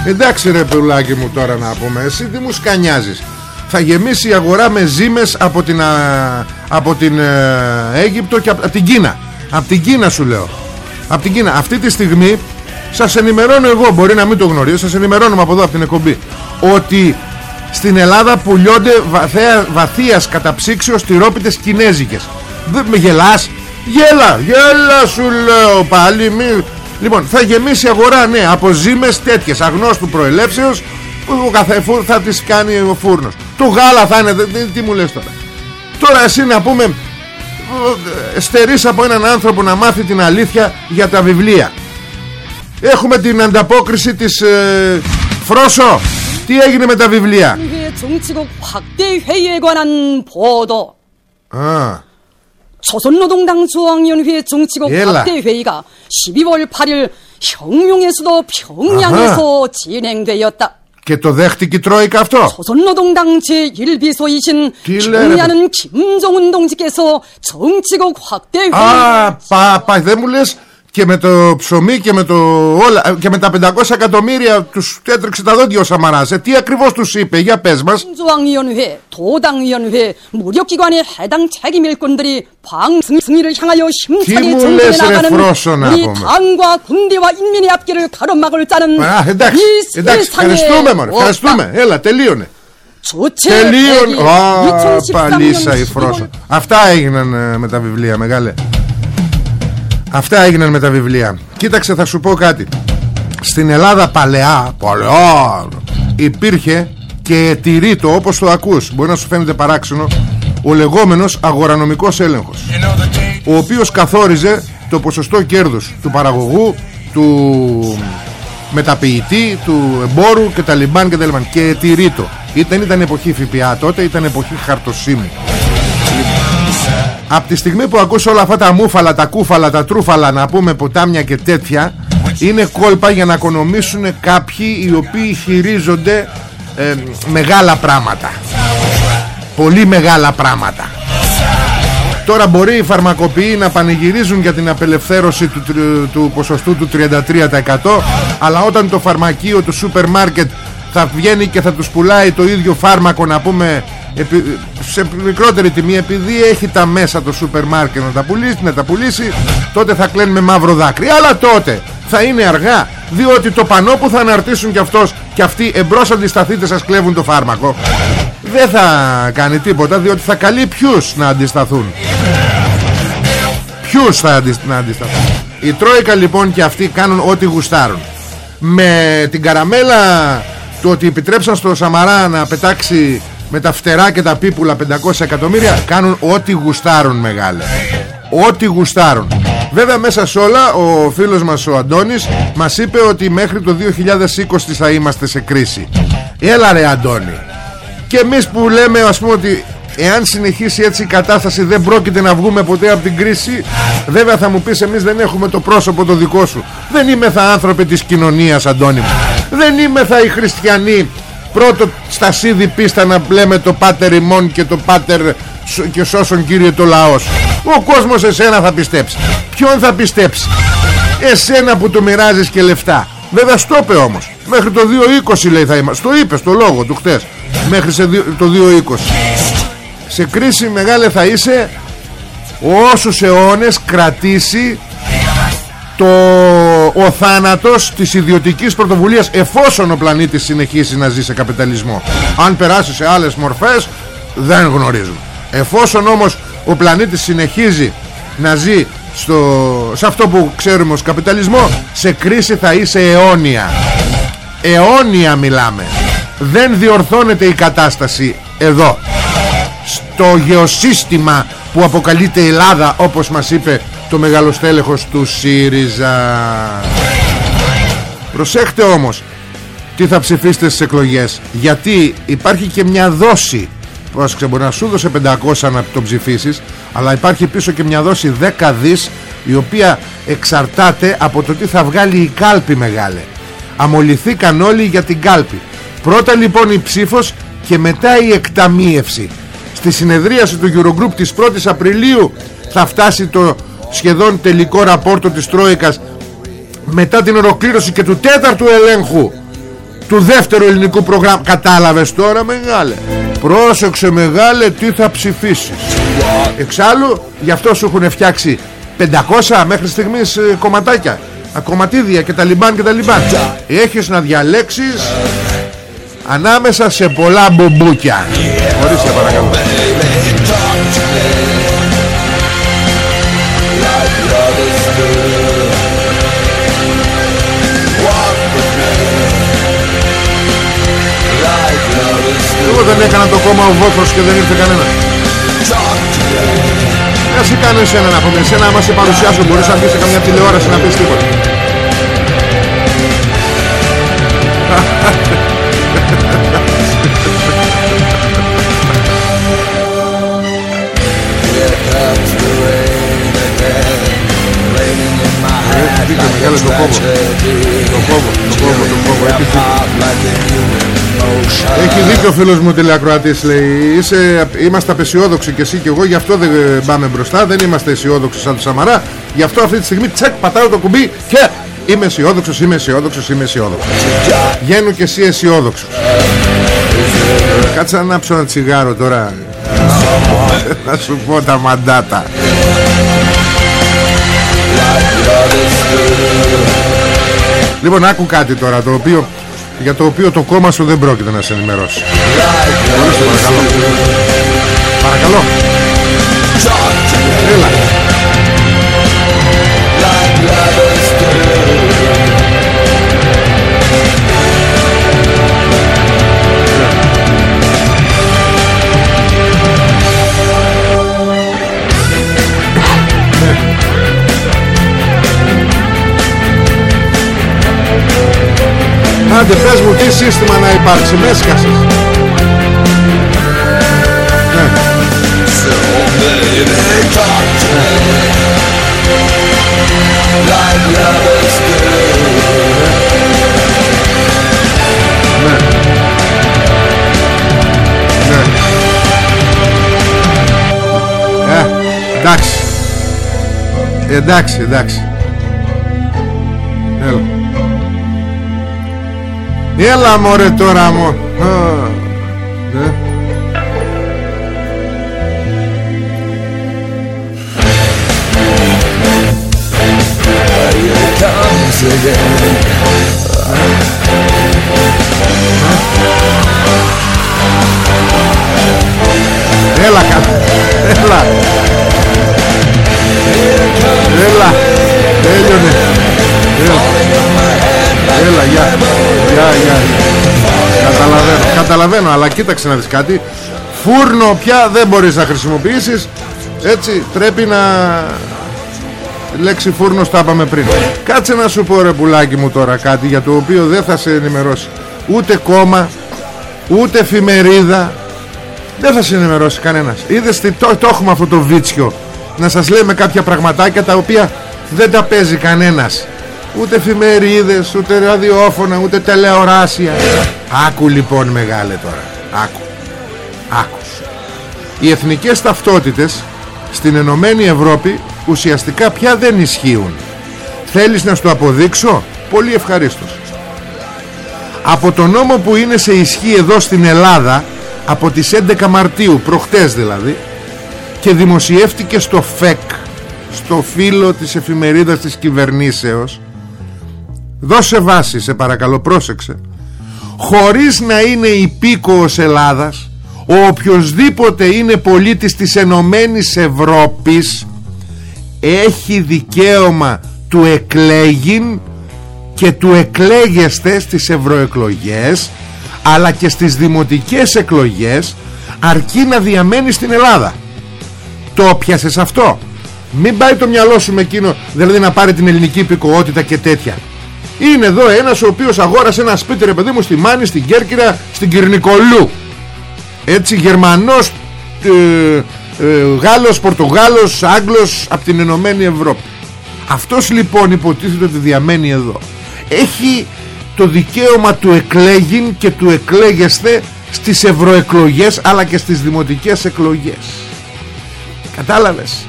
Ναι. Εντάξει ρε πουλάκι μου τώρα να πούμε Εσύ τι μου σκανιάζεις Θα γεμίσει η αγορά με ζήμες Από την, α, από την ε, Αίγυπτο και από, από την Κίνα Από την Κίνα σου λέω Από την Κίνα Αυτή τη στιγμή σας ενημερώνω εγώ Μπορεί να μην το γνωρίζω Σας ενημερώνω από εδώ από την εκπομπή Ότι στην Ελλάδα πουλιώνται βαθέα, βαθίας καταψύξεως τυρόπιτες κινέζικες Δεν με γελάς Γέλα, γέλα σου λέω πάλι μη... Λοιπόν, θα γεμίσει αγορά, ναι, από ζήμε τέτοιες αγνώστου προελεύσεως που ο θα τις κάνει ο φούρνος. Το γάλα θα είναι, τι μου λες τώρα. Τώρα εσύ να πούμε, στερείς από έναν άνθρωπο να μάθει την αλήθεια για τα βιβλία. Έχουμε την ανταπόκριση της ε, Φρόσο. Τι έγινε με τα βιβλία; Α, 조선노동당 중앙위원회 정치국 έλα. 확대 회의가 12월 8일 형용에서도 평양에서 진행되었다. και το δέχτηκε η Τρόικα αυτό 조선노동당 제1비서이신 딜레레. 경야는 김정은 동지께서 정치국 확대 회의 Α, πα, πα, δεν μου λες και με το ψωμί και με, το όλα, και με τα 500 εκατομμύρια τους έτρεξε τα δόντια ο Σαμαράς. Ε, τι ακριβώς τους είπε, για πες μας. Τι μου λες ρε Α, εντάξει, εντάξει, ευχαριστούμε μωρέ, ευχαριστούμε. Έλα, τελείωνε. Τελείωνε. Α, παλίσα η φρόσα. Αυτά έγιναν ε, με τα βιβλία, μεγάλε αυτά έγιναν με τα βιβλία κοίταξε θα σου πω κάτι στην Ελλάδα παλαιά παλαιά υπήρχε και τηρείτο όπως το ακούς μπορεί να σου φαίνεται παράξενο ο λεγόμενος αγορανομικός έλεγχος You know the day ο οποίος καθόριζε το ποσοστό κέρδους του παραγωγού του μεταποιητή, του εμπόρου και τα λιμπάν και τα λιμπάν και τηρήτο. Ήταν, ήταν εποχή ΦΠΑ τότε, ήταν εποχή χαρτοσύμου. Από τη στιγμή που ακούς όλα αυτά τα μούφαλα, τα κούφαλα, τα τρούφαλα να πούμε ποτάμια και τέτοια είναι κόλπα για να οικονομήσουν κάποιοι οι οποίοι χειρίζονται ε, μεγάλα πράγματα. Πολύ μεγάλα πράγματα. Τώρα μπορεί οι φαρμακοποιοί να πανηγυρίζουν για την απελευθέρωση του, του ποσοστού του 33% αλλά όταν το φαρμακείο του σούπερ μάρκετ θα βγαίνει και θα τους πουλάει το ίδιο φάρμακο να πούμε σε μικρότερη τιμή επειδή έχει τα μέσα το σούπερ μάρκετ να τα πουλήσει, να τα πουλήσει τότε θα κλαίνουμε μαύρο δάκρυ. Αλλά τότε θα είναι αργά διότι το πανό που θα αναρτήσουν κι αυτός και αυτοί εμπρός αντισταθείτε σας κλέβουν το φάρμακο. Δεν θα κάνει τίποτα διότι θα καλεί ποιους να αντισταθούν. Ποιους θα να αντισταθούν. Η Τρόικα λοιπόν και αυτοί κάνουν ό,τι γουστάρουν. Με την καραμέλα του ότι επιτρέψαν στο Σαμαρά να πετάξει με τα φτερά και τα πίπουλα 500 εκατομμύρια κάνουν ό,τι γουστάρουν μεγάλε. Ό,τι γουστάρουν. Βέβαια μέσα σε όλα ο φίλος μας ο Αντώνης μας είπε ότι μέχρι το 2020 θα είμαστε σε κρίση. Έλα ρε Αντώνη. Και εμείς που λέμε ας πούμε ότι Εάν συνεχίσει έτσι η κατάσταση δεν πρόκειται να βγούμε ποτέ από την κρίση Βέβαια θα μου πεις εμείς δεν έχουμε το πρόσωπο το δικό σου. Δεν είμαι θα άνθρωποι της κοινωνίας Αντώνη μου. Δεν είμαι θα οι χριστιανοί Πρώτο στα σίδη πίστα να λέμε το πάτερ ημών και το πάτερ και σώσον Κύριε το λαός. Ο κόσμος εσένα θα πιστέψει. Ποιον θα πιστέψει; Εσένα που του μοιράζεις και λεφτά. Βέβαια στο είπε όμως. Μέχρι το 2.20 λέει θα είμαστε. Το είπε στο λόγο του χτες. Μέχρι σε το 2.20 Σε κρίση μεγάλη θα είσαι Όσους αιώνες κρατήσει το, ο θάνατος της ιδιωτικής πρωτοβουλίας εφόσον ο πλανήτης συνεχίσει να ζει σε καπιταλισμό. Αν περάσει σε άλλες μορφές δεν γνωρίζουν. Εφόσον όμως ο πλανήτης συνεχίζει να ζει στο, σε αυτό που ξέρουμε ως καπιταλισμό σε κρίση θα είσαι αιώνια. Αιώνια μιλάμε. Δεν διορθώνεται η κατάσταση εδώ. Στο γεωσύστημα που αποκαλείται Ελλάδα όπως μας είπε το μεγαλοστέλεχος του ΣΥΡΙΖΑ. Προσέχτε όμως τι θα ψηφίσετε στις εκλογές. Γιατί υπάρχει και μια δόση. Πρόσεξε μπορεί να σου δώσει 500 να το ψηφίσεις Αλλά υπάρχει πίσω και μια δόση 10 δις Η οποία εξαρτάται από το τι θα βγάλει η κάλπη μεγάλε. Αμολυθήκαν όλοι για την κάλπη. Πρώτα λοιπόν η ψήφος και μετά η εκταμίευση. Στη συνεδρίαση του Eurogroup της 1ης Απριλίου Θα φτάσει το σχεδόν τελικό ραπόρτο της Τρόικας Μετά την ολοκλήρωση και του τέταρτου ελέγχου Του δεύτερου ελληνικού προγράμματος. Κατάλαβες τώρα μεγάλε; Πρόσεξε μεγάλε τι θα ψηφίσεις. Εξάλλου γι' αυτό σου έχουν φτιάξει 500 μέχρι στιγμής ε, κομματάκια. Κομματίδια και τα λιμπάν και τα λιμπάν. Έχεις να διαλέξεις Ανάμεσα σε πολλά μπουμπούκια. Ορίστε παρακαλώ δεν έκανα το κόμμα ο Βόθρος και δεν ήρθε κανένα Να σε κάνω εσένα να πούμε Εσένα άμα σε παρουσιάσω μπορείς να μπεις σε καμιά τηλεόραση να πεις τίποτα Μεγάλο το κόβω Το κόβω, το κόβω, το κόβω Έχει δίκιο ο φίλος μου τηλεακροατής λέει. Είσαι, Είμαστε απεσιόδοξοι και εσύ και εγώ Γι' αυτό δεν πάμε μπροστά. Δεν είμαστε αισιόδοξοι σαν το Σαμαρά. Γι' αυτό αυτή τη στιγμή τσεκ πατάω το κουμπί Και είμαι αισιόδοξος, είμαι αισιόδοξος, είμαι αισιόδοξος. Γένω και εσύ αισιόδοξος. Κάτσε να ανάψω ένα τσιγάρο τώρα. Να σου πω τα μαντάτα. Λοιπόν άκου κάτι τώρα το οποίο, Για το οποίο το κόμμα σου δεν πρόκειται να σε ενημερώσει. Ορίστε παρακαλώ Παρακαλώ. Έλα πες μου τι σύστημα να υπάρξει μες έσκασες ναι. Ναι. Ναι. Ε, εντάξει. Εντάξει, εντάξει. Έλα. Έλα μωρέ τώρα μου. Α, ναι. Έλα κάτω Έλα. Έλα. Τέλειωνε. Έλα Έλα γεια. Γεια γεια. Καταλαβαίνω Καταλαβαίνω αλλά κοίταξε να δεις κάτι. Φούρνο πια δεν μπορείς να χρησιμοποιήσεις. Έτσι πρέπει να Λέξη φούρνος τα είπαμε πριν. Κάτσε να σου πω ρε πουλάκι μου τώρα κάτι Για το οποίο δεν θα σε ενημερώσει. Ούτε κόμμα Ούτε εφημερίδα. Δεν θα σε ενημερώσει κανένας. Είδες τι το, το έχουμε αυτό το βίτσιο. Να σας λέμε κάποια πραγματάκια Τα οποία δεν τα παίζει κανένας Ούτε εφημερίδες Ούτε ραδιόφωνα Ούτε τηλεοράσια. Άκου λοιπόν μεγάλε τώρα. Άκου. Άκου. Οι εθνικές ταυτότητες Στην Ενωμένη Ευρώπη Ουσιαστικά πια δεν ισχύουν. Θέλεις να σου το αποδείξω; Πολύ ευχαρίστως. Από το νόμο που είναι σε ισχύ εδώ στην Ελλάδα από τις 11 Μαρτίου προχτές δηλαδή και δημοσιεύτηκε στο ΦΕΚ στο φύλλο της εφημερίδας της κυβερνήσεως δώσε βάση σε παρακαλώ πρόσεξε. Χωρίς να είναι υπήκοος Ελλάδας ο οποιοδήποτε είναι πολίτης της Ενωμένης Ευρώπης έχει δικαίωμα του εκλέγην και του εκλέγεστε στις ευρωεκλογές αλλά και στις δημοτικές εκλογές αρκεί να διαμένει στην Ελλάδα. Το πιάσες αυτό. Μην πάει το μυαλό σου με εκείνο δηλαδή να πάρει την ελληνική υπηκοότητα και τέτοια είναι εδώ ένας ο οποίος αγόρασε ένα σπίτι ρε παιδί μου στη Μάνη, στην Κέρκυρα, στην Κυρνικολού. Έτσι Γερμανός ε, ε, Γάλλος, Πορτογάλος, Άγγλος από την Ενωμένη Ευρώπη. Αυτός λοιπόν υποτίθεται ότι διαμένει εδώ. Έχει το δικαίωμα του εκλέγην και του εκλέγεστε στις ευρωεκλογές αλλά και στις δημοτικές εκλογές. Κατάλαβες;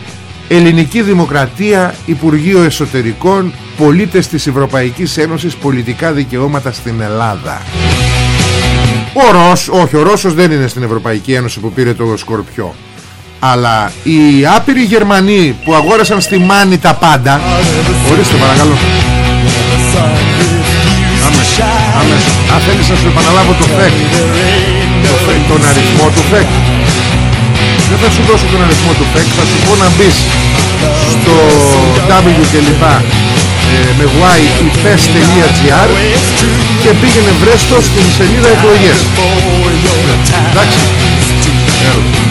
Ελληνική Δημοκρατία Υπουργείο Εσωτερικών Πολίτες της Ευρωπαϊκής Ένωσης Πολιτικά δικαιώματα στην Ελλάδα Ο Ρώσ, όχι ο Ρώσος δεν είναι στην Ευρωπαϊκή Ένωση που πήρε το Σκορπιό αλλά οι άπειροι Γερμανοί που αγόρασαν στη Μάνη τα πάντα Ορίστε παρακαλώ Άμεσα. Αν θέλεις να σου επαναλάβω το ΦΕΚ, το ΦΕΚ τον αριθμό του ΦΕΚ. Δεν θα σου δώσω τον αριθμό του ΦΕΚ, θα σου πω να μπεις στο w και λοιπά ε, με yipes.gr και πήγαινε βρέστο στην σελίδα εκλογές. Εντάξει. Έλα.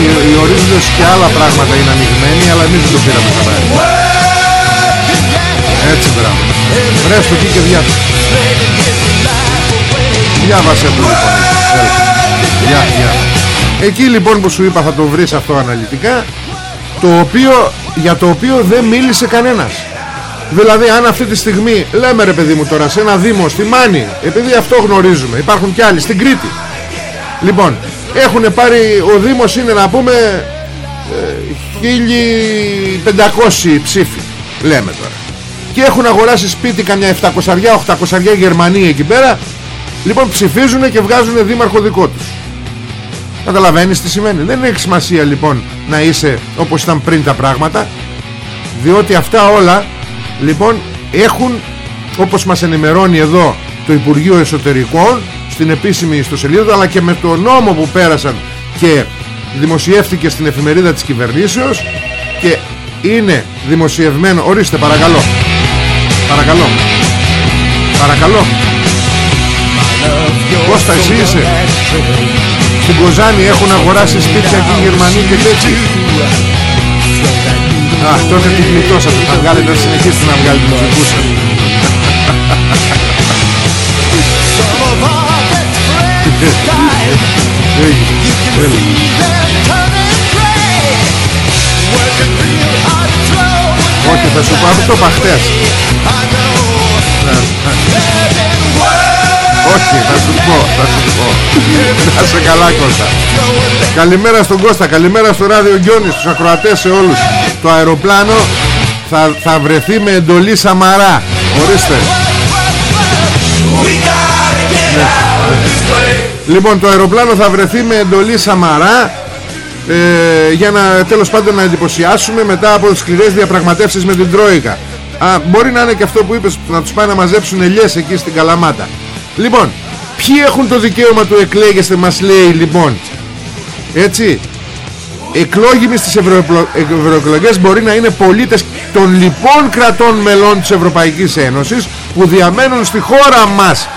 οι, οι ορίζοντες και άλλα πράγματα είναι ανοιγμένοι αλλά εμείς δεν το πήραμε στα μέρη έτσι μπράβο. Βρες το εκεί και διάβασε διάβασε το λοιπόν. Γεια, γεια. εκεί λοιπόν που σου είπα θα το βρεις αυτό αναλυτικά το οποίο, για το οποίο δεν μίλησε κανένας. Δηλαδή αν αυτή τη στιγμή λέμε ρε παιδί μου τώρα σε ένα δήμο στη Μάνη επειδή αυτό γνωρίζουμε υπάρχουν και άλλοι στην Κρήτη. Λοιπόν έχουν πάρει ο Δήμος είναι να πούμε 1500 ψήφοι λέμε τώρα και έχουν αγοράσει σπίτι καμιά 700-800 Γερμανοί εκεί πέρα. Λοιπόν ψηφίζουν και βγάζουν δήμαρχο δικό τους. Καταλαβαίνεις τι σημαίνει. Δεν έχει σημασία λοιπόν να είσαι όπως ήταν πριν τα πράγματα διότι αυτά όλα λοιπόν έχουν όπως μας ενημερώνει εδώ το Υπουργείο Εσωτερικών στην επίσημη ιστοσελίδα αλλά και με το νόμο που πέρασαν και δημοσιεύτηκε στην εφημερίδα της κυβερνήσεως και είναι δημοσιευμένο. Ορίστε παρακαλώ παρακαλώ. Παρακαλώ. Κώστα εσύ είσαι; Στην Κοζάνη έχουν αγοράσει σπίτια και οι Γερμανοί και τέτοιοι. Αχ τότε την γλιτώσατε Θα βγάλετε να συνεχίσετε να βγάλετε τους δικούς σας Όχι θα σου πω αυτό το είπα χτες Όχι θα σου πω Θα σου πω. Να σε καλά Κώστα. Καλημέρα στον Κώστα Καλημέρα στο ράδιο Γκιόνι Στους ακροατές σε όλους. Το αεροπλάνο θα, θα βρεθεί με εντολή Σαμαρά. Ορίστε. Λοιπόν το αεροπλάνο θα βρεθεί με εντολή Σαμαρά ε, για να τέλος πάντων να εντυπωσιάσουμε μετά από τις σκληρές διαπραγματεύσεις με την Τρόικα. Α, μπορεί να είναι και αυτό που είπες να τους πάει να μαζέψουν ελιές εκεί στην Καλαμάτα. Λοιπόν ποιοι έχουν το δικαίωμα του εκλέγεστε μας λέει λοιπόν; Έτσι εκλόγιμοι στις ευρωεκλογές μπορεί να είναι πολίτες των λοιπών κρατών μελών της Ευρωπαϊκής Ένωσης που διαμένουν στη χώρα μας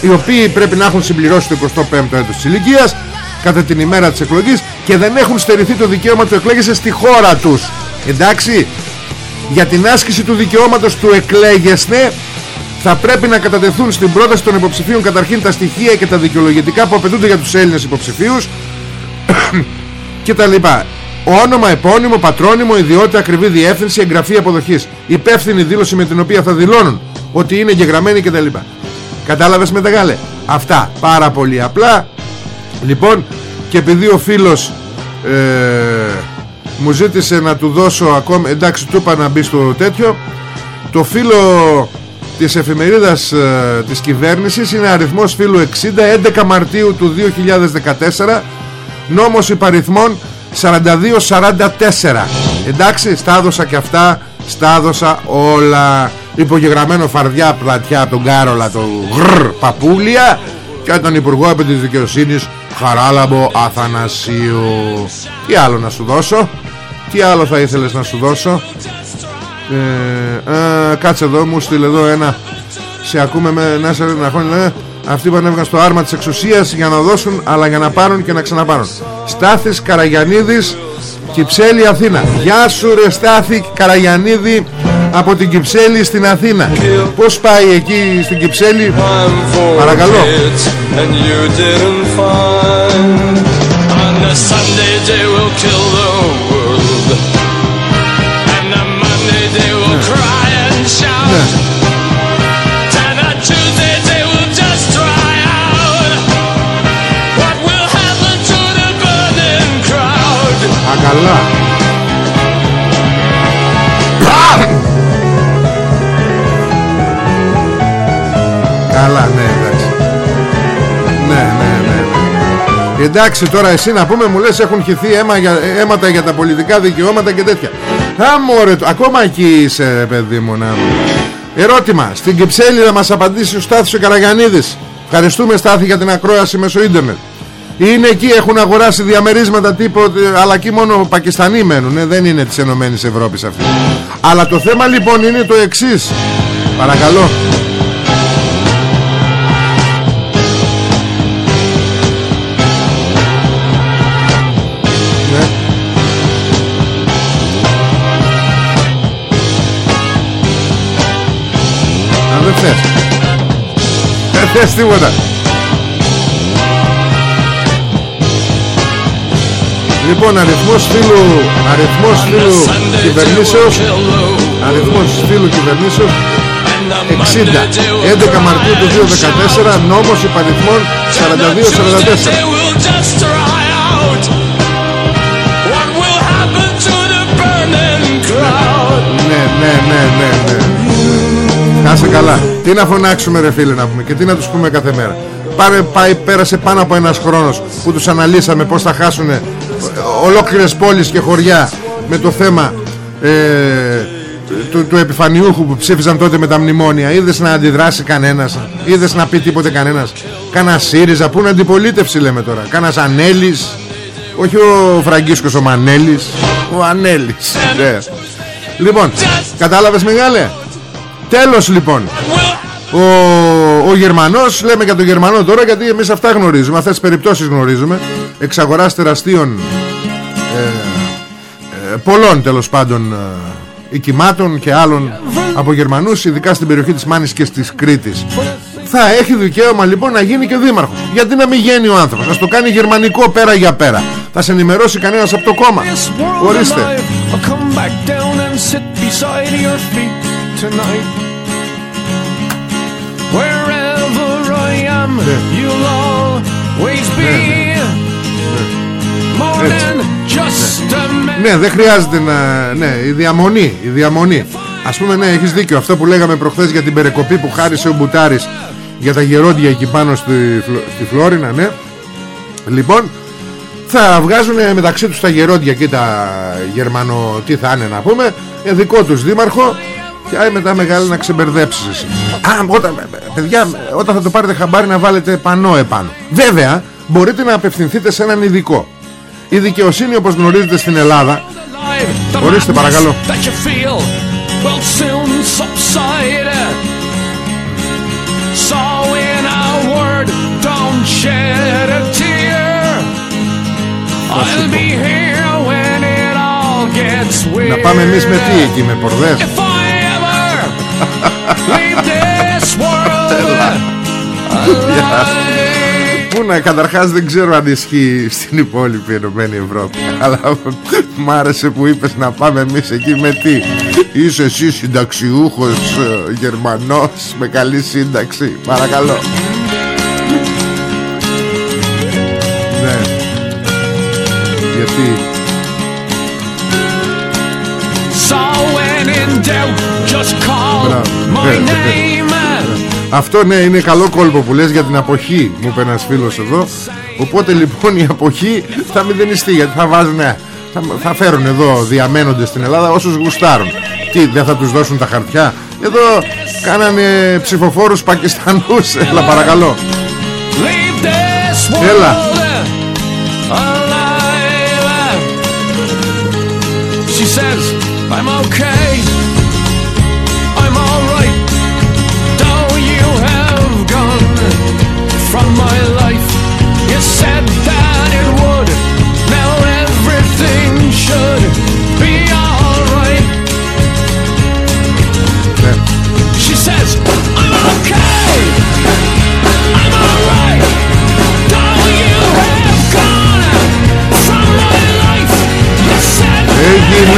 οι οποίοι πρέπει να έχουν συμπληρώσει το 25ο έτος της ηλικίας κατά την ημέρα της εκλογής και δεν έχουν στερηθεί το δικαίωμα του εκλέγεσαι στη χώρα τους. Εντάξει για την άσκηση του δικαιώματος του εκλέγεσθε θα πρέπει να κατατεθούν στην πρόταση των υποψηφίων καταρχήν τα στοιχεία και τα δικαιολογητικά που απαιτούνται για τους Έλληνες υποψηφίους και τα λοιπά. Όνομα, επώνυμο, πατρόνυμο, ιδιότητα, ακριβή διεύθυνση, εγγραφή αποδοχής. Υπεύθυνη δήλωση με την οποία θα δηλώνουν ότι είναι εγγεγραμμένοι κτλ κατάλαβες με γάλε αυτά πάρα πολύ απλά λοιπόν και επειδή ο φίλος ε, μου ζήτησε να του δώσω ακόμα εντάξει του είπα να μπει στο τέτοιο το φίλο της εφημερίδας ε, της κυβέρνησης είναι αριθμός φίλου 60 11 Μαρτίου του 2014 νόμος υπαριθμών 42-44 εντάξει στα έδωσα και αυτά στα έδωσα όλα. Υπογεγραμμένο φαρδιά πλατιά από τον Κάρολα το γρρ παπούλια και τον Υπουργό επί της Δικαιοσύνης Χαράλαμπο Αθανασίου. Τι άλλο να σου δώσω; Τι άλλο θα ήθελες να σου δώσω; Ε, α, κάτσε εδώ μου στείλε εδώ ένα. Σε ακούμε με να σε να χώνει, αυτοί που ανέβηκαν στο άρμα της εξουσίας για να δώσουν αλλά για να πάρουν και να ξαναπάρουν. Στάθης Καραγιανίδης Κυψέλη Αθήνα. Γεια σου ρε Στάθη Καραγιανίδη από την Κυψέλη στην Αθήνα. Πώς πάει εκεί στην Κυψέλη; Παρακαλώ. And Εντάξει τώρα εσύ να πούμε μου λες έχουν χυθεί αίμα για, αίματα για τα πολιτικά δικαιώματα και τέτοια. Αμόρε ακόμα εκεί είσαι παιδί μου να Ερώτημα Στην Κυψέλη θα μας απαντήσει ο Στάθης ο Καραγιανίδης. Ευχαριστούμε Στάθη για την ακρόαση μέσω ίντερνετ. Είναι εκεί, έχουν αγοράσει διαμερίσματα τύπου Αλλά εκεί μόνο Πακιστανοί μένουν ε, Δεν είναι της Ενωμένης Ευρώπης αυτή Αλλά το θέμα λοιπόν είναι το εξής. Παρακαλώ θες Δεν θες τίποτα. Λοιπόν αριθμός φίλου Αριθμός φίλου κυβερνήσεως Αριθμός φίλου κυβερνήσεως 60 11 Μαρτίου του 2014 Νόμος υπαριθμών 42-44 Ναι ναι ναι ναι ναι Κάσε καλά. Τι να φωνάξουμε ρε φίλε να πούμε Και τι να τους πούμε κάθε μέρα. Πάρε, πάει, Πέρασε πάνω από ένας χρόνος Που τους αναλύσαμε πως θα χάσουν Ολόκληρες πόλεις και χωριά Με το θέμα ε, του, του επιφανιούχου που ψήφισαν τότε με τα μνημόνια. Είδες να αντιδράσει κανένας Είδες να πει τίποτε κανένας. Κάνα ΣΥΡΙΖΑ που είναι αντιπολίτευση λέμε τώρα. Κάνας Ανέλης. Όχι ο Φραγκίσκος ο Μανέλης. Ο Ανέλης ναι. Λοιπόν κατάλαβες μεγάλε; Τέλος λοιπόν. Ο, ο Γερμανός λέμε για τον Γερμανό τώρα γιατί εμείς αυτά γνωρίζουμε αυτές τις περιπτώσεις γνωρίζουμε. Εξαγοράς τεραστίων ε, ε, πολλών τέλος πάντων ε, οικημάτων και άλλων από Γερμανούς ειδικά στην περιοχή της Μάνης και της Κρήτης. Θα έχει δικαίωμα λοιπόν να γίνει και δήμαρχος. Γιατί να μην γίνει ο άνθρωπος να το κάνει γερμανικό πέρα για πέρα. Θα σε ενημερώσει κανένας από το κόμμα. This world ορίστε alive, I'll come back down and sit beside your feet tonight. Wherever I am, you'll always be more Έτσι. than just a man. Ναι δεν χρειάζεται να... Ναι η διαμονή Η διαμονή. Ας πούμε ναι έχεις δίκιο. Αυτό που λέγαμε προχθές για την περικοπή που χάρισε ο Μπουτάρης Για τα γερόντια εκεί πάνω στη, Φλο- στη Φλόρινα ναι. Λοιπόν θα βγάζουν μεταξύ τους τα γερόντια και τα Γερμανο τι θα είναι να πούμε. Ε, δικό τους δήμαρχο και άι μετά μεγάλη να ξεμπερδέψεις εσύ Α, όταν, παιδιά, όταν θα το πάρετε χαμπάρι να βάλετε πανό επάνω Βέβαια μπορείτε να απευθυνθείτε σε έναν ειδικό Η δικαιοσύνη όπως γνωρίζετε στην Ελλάδα Alive, the Ορίστε, madness παρακαλώ. That you feel will soon subside. So in a word, don't shed a tear. I'll be here when it all gets weird. Να πάμε εμείς με τι εκεί με πορδές; Πού να καταρχάς δεν ξέρω αν ισχύει στην υπόλοιπη Ενωμένη Ευρώπη Αλλά μ' άρεσε που είπες να πάμε εμείς εκεί με τι. Είσαι εσύ συνταξιούχος ε, Γερμανός με καλή σύνταξη. Παρακαλώ. Ναι. Γιατί; So when in doubt, just call Μπράβο. my Ναι. name. Αυτό ναι είναι καλό κόλπο που λες για την αποχή Μου είπε ένας φίλος εδώ Οπότε λοιπόν η αποχή θα μηδενιστεί Γιατί θα βάζουν θα, θα φέρουν εδώ διαμένοντες στην Ελλάδα όσους γουστάρουν Τι δεν θα τους δώσουν τα χαρτιά; Εδώ κάνανε ψηφοφόρους Πακιστανούς Έλα παρακαλώ Leave this world Έλα. alive. She says, I'm okay.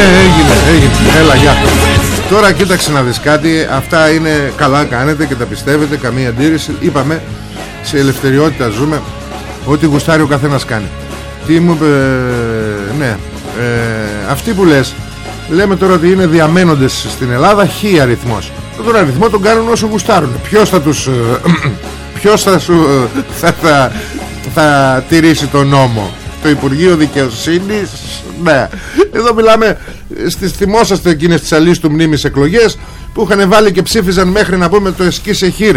Έγινε, έγινε, έγινε. Έλα γεια. Τώρα κοίταξε να δεις κάτι. Αυτά είναι καλά κάνετε και τα πιστεύετε. Καμία αντίρρηση. Είπαμε σε ελευθεριότητα ζούμε. Ό,τι γουστάρει ο καθένας κάνει. Τι μου είπε Ναι ε, Αυτοί που λες Λέμε τώρα ότι είναι διαμένοντες στην Ελλάδα Χι αριθμός. Τον αριθμό τον κάνουν όσο γουστάρουν. Ποιος θα τους ε, Ποιος θα σου ε, θα, θα, θα τηρήσει τον νόμο; Το Υπουργείο Δικαιοσύνης. Ναι. Εδώ μιλάμε Στις θυμόσαστε εκείνες τις αλείς του μνήμης εκλογές Που είχαν βάλει και ψήφιζαν μέχρι να πούμε το Εσκή Σεχίρ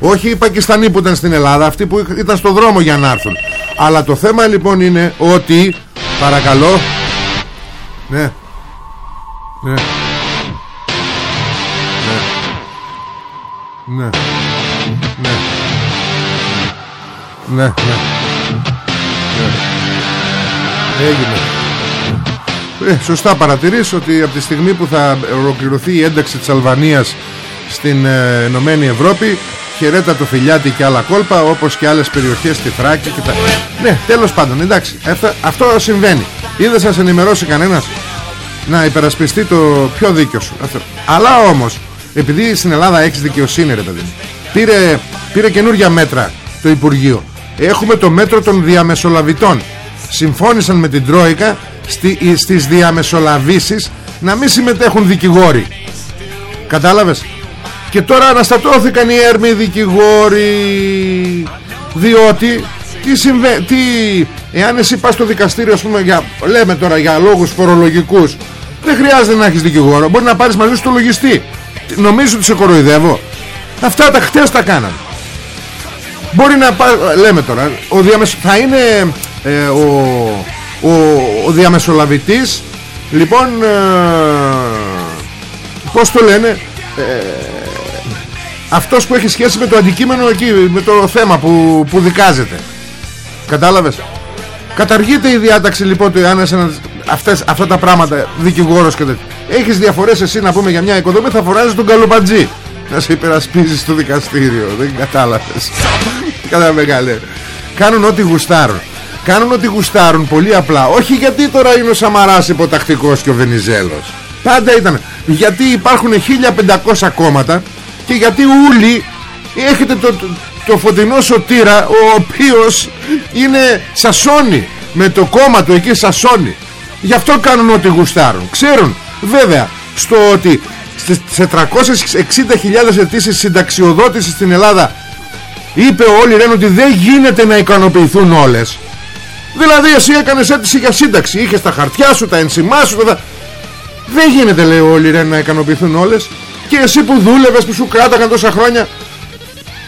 Όχι οι Πακιστανοί που ήταν στην Ελλάδα Αυτοί που ήταν στο δρόμο για να έρθουν. Αλλά το θέμα λοιπόν είναι ότι Παρακαλώ Ναι Ναι Ναι Ναι Ναι Ναι Ναι Έγινε. Ε, Σωστά παρατηρείς ότι από τη στιγμή που θα ολοκληρωθεί η ένταξη της Αλβανίας στην ε, Ενωμένη Ευρώπη χαιρέτα το φιλιάτι και άλλα κόλπα όπως και άλλες περιοχές στη Θράκη και τα... Ναι τέλος πάντων εντάξει αυτό, αυτό συμβαίνει. Ή δεν σας ενημερώσει κανένας να υπερασπιστεί το πιο δίκιο σου. Αυτό. αλλά όμως επειδή στην Ελλάδα έχεις δικαιοσύνη ρε παιδί μου, πήρε, πήρε καινούργια μέτρα το Υπουργείο. Έχουμε το μέτρο των διαμεσολαβητών συμφώνησαν με την Τρόικα στη, στις διαμεσολαβήσεις να μην συμμετέχουν δικηγόροι. Κατάλαβες; Και τώρα αναστατώθηκαν οι έρμοι δικηγόροι διότι τι συμβαίνει τι, εάν εσύ πας στο δικαστήριο ας πούμε για, λέμε τώρα για λόγους φορολογικούς δεν χρειάζεται να έχεις δικηγόρο μπορεί να πάρεις μαζί σου το λογιστή. Νομίζω ότι σε κοροϊδεύω. Αυτά τα χτες τα κάνανε Μπορεί να πά... λέμε τώρα ο διαμεσ... θα είναι ε, ο, ο, ο διαμεσολαβητής. Λοιπόν ε, πως το λένε ε, αυτός που έχει σχέση με το αντικείμενο εκεί με το θέμα που, που δικάζεται. Κατάλαβες; Καταργείται η διάταξη λοιπόν του αν είσαι ένας- αυτές, αυτά τα πράγματα δικηγόρος και τέτοια. Έχεις διαφορές εσύ να πούμε για μια οικοδομή θα φοράζεις τον καλοπατζή. Να σε υπερασπίζεις στο δικαστήριο δεν κατάλαβες κατάλαβε καλέ κάνουν ό,τι γουστάρουν. Κάνουν ό,τι γουστάρουν πολύ απλά. Όχι γιατί τώρα είναι ο Σαμαράς υποτακτικός και ο Βενιζέλος. Πάντα ήταν. Γιατί υπάρχουν 1500 κόμματα και γιατί όλοι έχετε το, το, το φωτεινό σωτήρα ο οποίος είναι σασόνι με το κόμμα του εκεί σασόνι γι' αυτό κάνουν ό,τι γουστάρουν. Ξέρουν βέβαια στο ότι στις- σε 360.000 αιτήσεις συνταξιοδότησης στην Ελλάδα είπε όλοι λένε ότι δεν γίνεται να ικανοποιηθούν όλες. Δηλαδή εσύ έκανες αίτηση για σύνταξη. Είχες τα χαρτιά σου, τα ενσημά σου τα... δεν γίνεται λέει όλοι ρε, να ικανοποιηθούν όλες. Και εσύ που δούλευες που σου κράταγαν τόσα χρόνια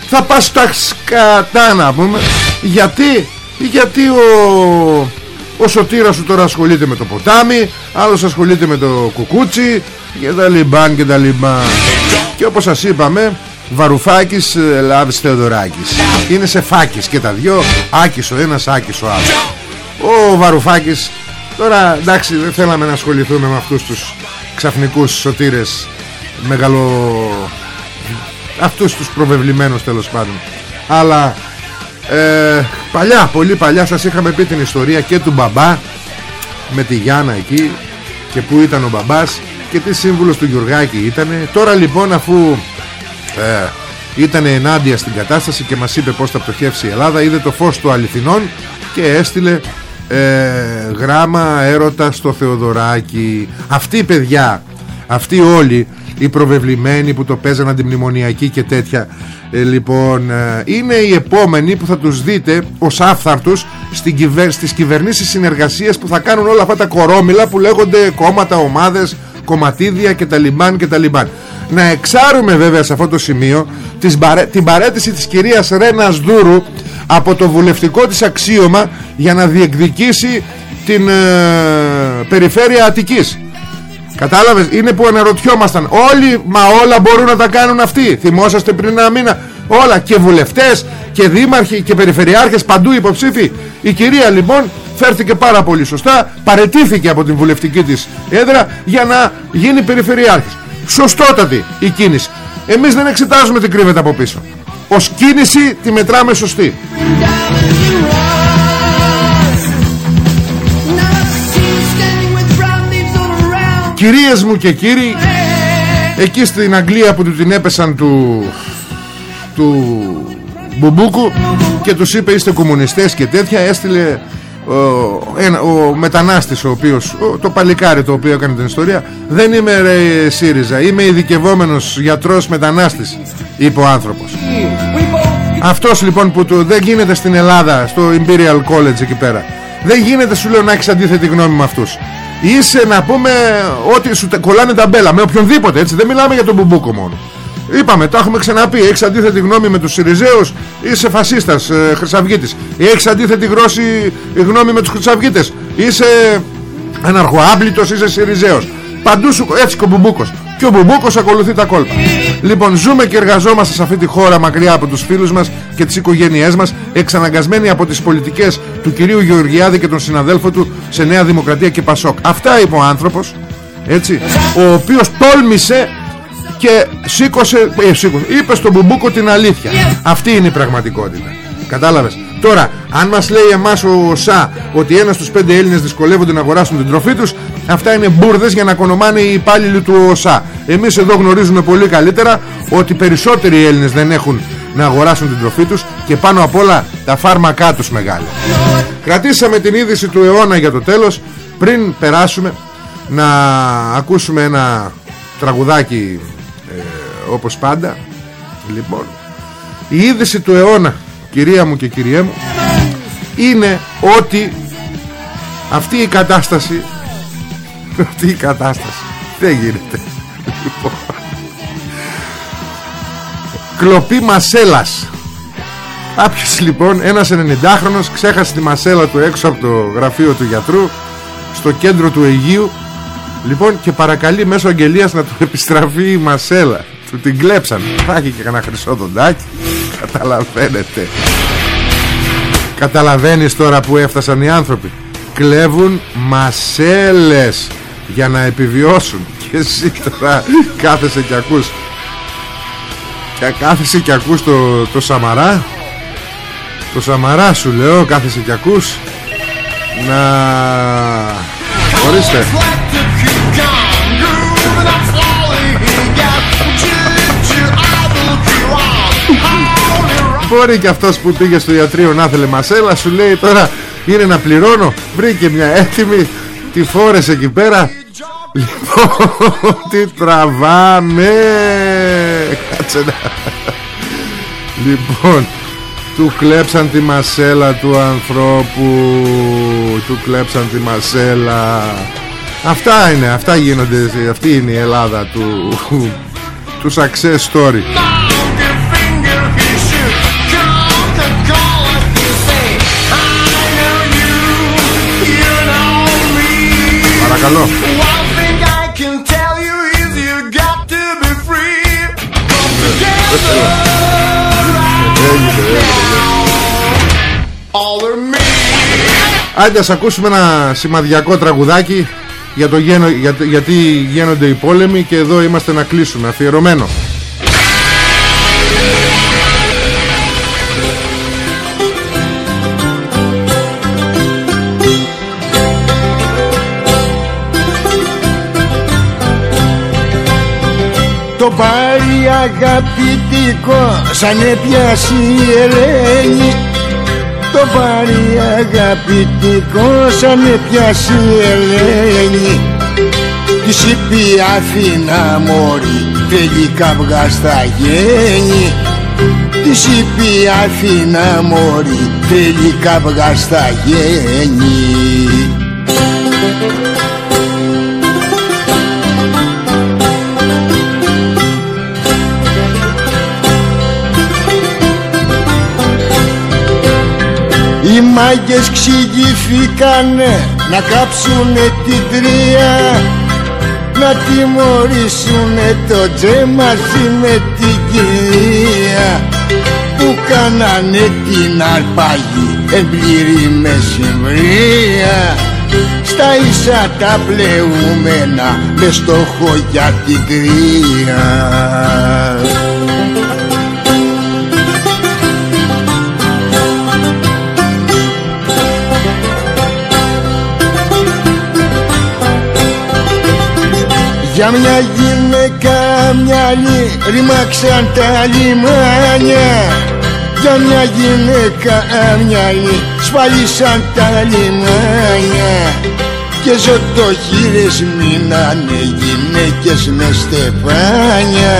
θα πας στα σκατά να πούμε. Γιατί; Γιατί ο ο σωτήρας σου τώρα ασχολείται με το ποτάμι άλλος ασχολείται με το κουκούτσι και τα λιμπάν και τα λιμπάν. Και όπως σας είπαμε Βαρουφάκης ε, Λάβης Θεοδωράκης. Είναι σε φάκης και τα δυο Άκης ο ένας Άκης ο άλλος. Ο Βαρουφάκης τώρα εντάξει δεν θέλαμε να ασχοληθούμε με αυτούς τους ξαφνικούς σωτήρες μεγαλο αυτούς τους προβεβλημένους τέλος πάντων. Αλλά ε, παλιά πολύ παλιά σας είχαμε πει την ιστορία και του μπαμπά με τη Γιάννα εκεί και που ήταν ο μπαμπάς και τι σύμβουλος του Γιουργάκη ήταν τώρα λοιπόν αφού ε, ήταν ενάντια στην κατάσταση και μας είπε πως θα πτωχεύσει η Ελλάδα. Είδε το φως του αληθινών και έστειλε ε, γράμμα έρωτα στο Θεοδωράκη. Αυτοί παιδιά αυτοί όλοι οι προβεβλημένοι που το παίζαν αντιμνημονιακοί και τέτοια ε, λοιπόν ε, είναι οι επόμενοι που θα τους δείτε ως άφθαρτους στην κυβέρ, στις κυβερνήσεις συνεργασίες που θα κάνουν όλα αυτά τα κορόμιλα που λέγονται κόμματα, ομάδες, κομματίδια και τα λιμπάν και τα λιμπάν να εξάρουμε βέβαια σε αυτό το σημείο τις παρέ- την παρέτηση της κυρίας Ρένας Δούρου από το βουλευτικό της αξίωμα για να διεκδικήσει την ε, περιφέρεια Αττικής. Κατάλαβες, είναι που αναρωτιόμασταν. Όλοι, μα όλα μπορούν να τα κάνουν αυτοί. Θυμόσαστε πριν ένα μήνα. Όλα και βουλευτές και δήμαρχοι και περιφερειάρχες Παντού υποψήφοι. Η κυρία λοιπόν φέρθηκε πάρα πολύ σωστά Παρετήθηκε από την βουλευτική της έδρα Για να γίνει περιφερειάρχης Σωστότατη η κίνηση. Εμείς δεν εξετάζουμε τι κρύβεται από πίσω. Ως κίνηση τη μετράμε σωστή. Κυρίες μου και κύριοι Εκεί στην Αγγλία που του την έπεσαν του Του Μπουμπούκου Και τους είπε είστε κομμουνιστές και τέτοια Έστειλε ο, ένα, ο μετανάστης ο οποίος ο- Το παλικάρι το οποίο έκανε την ιστορία Δεν είμαι ρε ΣΥΡΙΖΑ Είμαι ειδικευόμενος γιατρός μετανάστης Είπε ο άνθρωπος. Αυτός λοιπόν που του, δεν γίνεται στην Ελλάδα Στο Imperial College εκεί πέρα Δεν γίνεται σου λέω να έχεις αντίθετη γνώμη με αυτούς. Είσαι να πούμε Ότι σου τε- κολλάνε τα μπέλα Με οποιονδήποτε έτσι δεν μιλάμε για τον Μπουμπούκο μόνο Είπαμε, το έχουμε ξαναπεί. Έχεις αντίθετη γνώμη με τους Συριζέους, είσαι φασίστας, ε, χρυσαυγίτης. Έχεις αντίθετη γρόση, γνώμη με τους χρυσαυγίτες, είσαι αναρχοάμπλητος, είσαι Συριζέος. Παντού σου, έτσι και ο Μπουμπούκος. Και ο Μπουμπούκος ακολουθεί τα κόλπα. Λοιπόν, ζούμε και εργαζόμαστε σε αυτή τη χώρα μακριά από τους φίλους μας και τις οικογένειές μας, εξαναγκασμένοι από τις πολιτικές του κυρίου Γεωργιάδη και των συναδέλφων του σε Νέα Δημοκρατία και Πασόκ. Αυτά είπε ο άνθρωπος, έτσι, ο οποίος τόλμησε και σήκωσε, ε, σήκωσε. Είπε στον Μπουμπούκο την αλήθεια. Αυτή είναι η πραγματικότητα. Κατάλαβες. Τώρα αν μας λέει εμάς ο ΣΑ ότι ένας στους πέντε Έλληνες δυσκολεύονται να αγοράσουν την τροφή τους αυτά είναι μπουρδες για να κονομάνε οι υπάλληλοι του ΟΣΑ εμείς εδώ γνωρίζουμε πολύ καλύτερα ότι περισσότεροι Έλληνες δεν έχουν να αγοράσουν την τροφή τους και πάνω απ' όλα τα φάρμακά τους μεγάλα. Κρατήσαμε την είδηση του αιώνα για το τέλος. Πριν περάσουμε να ακούσουμε ένα τραγουδάκι ε, όπως πάντα. Λοιπόν η είδηση του αιώνα κυρία μου και κυριέ μου είναι ότι αυτή η κατάσταση αυτή η κατάσταση δεν γίνεται. Λοιπόν, κλοπή μασέλας. Κάποιος λοιπόν, ένας 90χρονος ξέχασε τη μασέλα του έξω από το γραφείο του γιατρού στο κέντρο του Αιγείου λοιπόν και παρακαλεί μέσω αγγελίας να του επιστραφεί η μασέλα Του την κλέψαν. Θα έχει και κανένα χρυσό δοντάκι. Καταλαβαίνετε. Καταλαβαίνεις τώρα που έφτασαν οι άνθρωποι. Κλέβουν μασέλες Για να επιβιώσουν. Και εσύ τώρα κάθεσαι και ακούς. Και κάθεσαι και ακούς το, το Σαμαρά. Το Σαμαρά σου λέω Κάθεσαι και ακούς. Να Ορίστε Μπορεί και αυτός που πήγε στο ιατρείο να θέλει μασέλα Σου λέει τώρα είναι να πληρώνω Βρήκε μια έτοιμη Τη φόρεσε εκεί πέρα. Λοιπόν Τι τραβάμε. Κάτσε να. Λοιπόν Του κλέψαν τη μασέλα του ανθρώπου. Του κλέψαν τη μασέλα. Αυτά είναι Αυτά γίνονται Αυτή είναι η Ελλάδα του Του success story Παρακαλώ. Άντε ας ακούσουμε ένα σημαδιακό τραγουδάκι για το γένο, για, γιατί γίνονται οι πόλεμοι και εδώ είμαστε να κλείσουμε αφιερωμένο Το πάρει αγαπητικό σαν έπιασε η Ελένη. Το πάρει αγαπητικό σαν έπιασε η Ελένη. Της είπε η Αθήνα μωρή τελικά βγά στα γέννη. Της είπε η Αθήνα μωρή τελικά βγά στα γέννη μάγκες ξηγηθήκανε να κάψουνε την τρία Να τιμωρήσουνε το τζε μαζί με την κυρία Που κάνανε την αρπαγή εμπλήρη μεσημβρία Στα ίσα τα πλεούμενα με στόχο για την κρύα Για μια γυναίκα μυαλί ρημάξαν τα λιμάνια. Για μια γυναίκα μυαλί σφαλίσαν τα λιμάνια. Και ζωτοχύρες μείνανε γυναίκες με στεφάνια.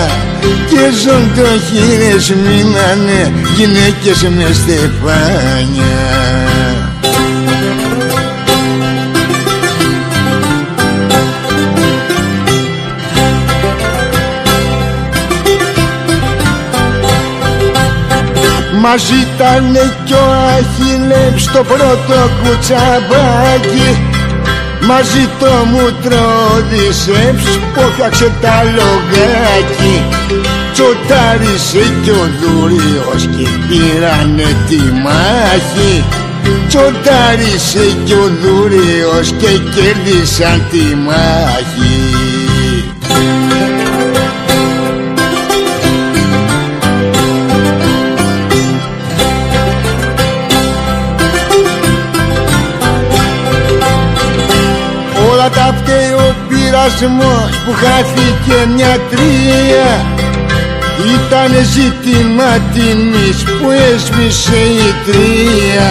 Και ζωτοχύρες μείνανε γυναίκες με στεφάνια Μαζί ήταν κι ο Αχιλεύς στο πρώτο κουτσαμπάκι. Μαζί το μούτρο Οδυσσεύς που έφτιαξε τα λογάκι. Τσοτάρισε κι ο Δούριος και πήρανε τη μάχη. Τσοτάρισε κι ο Δούριος και κέρδισαν τη μάχη πειρασμός που χάθηκε μια τρία. Ήτανε ζήτημα τιμής που έσμισε η τρία.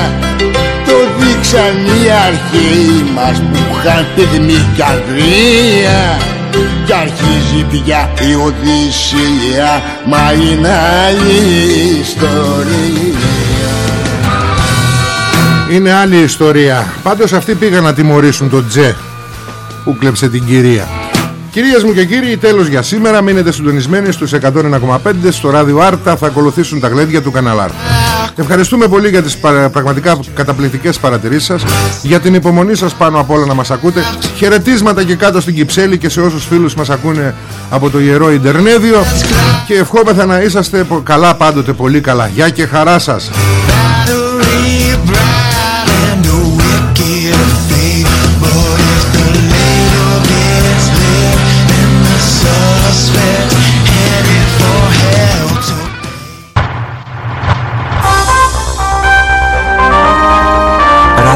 Το δείξαν οι αρχαίοι μας που είχαν παιδμή κι ανδρεία Κι αρχίζει πια η Οδύσσια μα είναι άλλη ιστορία. Είναι άλλη ιστορία. Πάντως αυτοί πήγαν να τιμωρήσουν τον Τζε Που κλέψε την κυρία. Κυρίες μου και κύριοι τέλος για σήμερα. Μείνετε συντονισμένοι στους 101,5 Στο ράδιο Άρτα. Θα ακολουθήσουν τα γλέντια του καναλάρ Ευχαριστούμε πολύ για τις παρα- πραγματικά καταπληκτικές παρατηρήσεις σας Για την υπομονή σας πάνω απ' όλα να μας ακούτε. Χαιρετίσματα και κάτω στην Κυψέλη Και σε όσους φίλους μας ακούνε από το Ιερό Ιντερνέδιο. Και ευχόμεθα να είσαστε πο- καλά πάντοτε πολύ καλά. Γεια και χαρά σας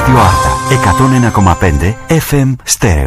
Radio Άρτα 101,5 FM Stereo.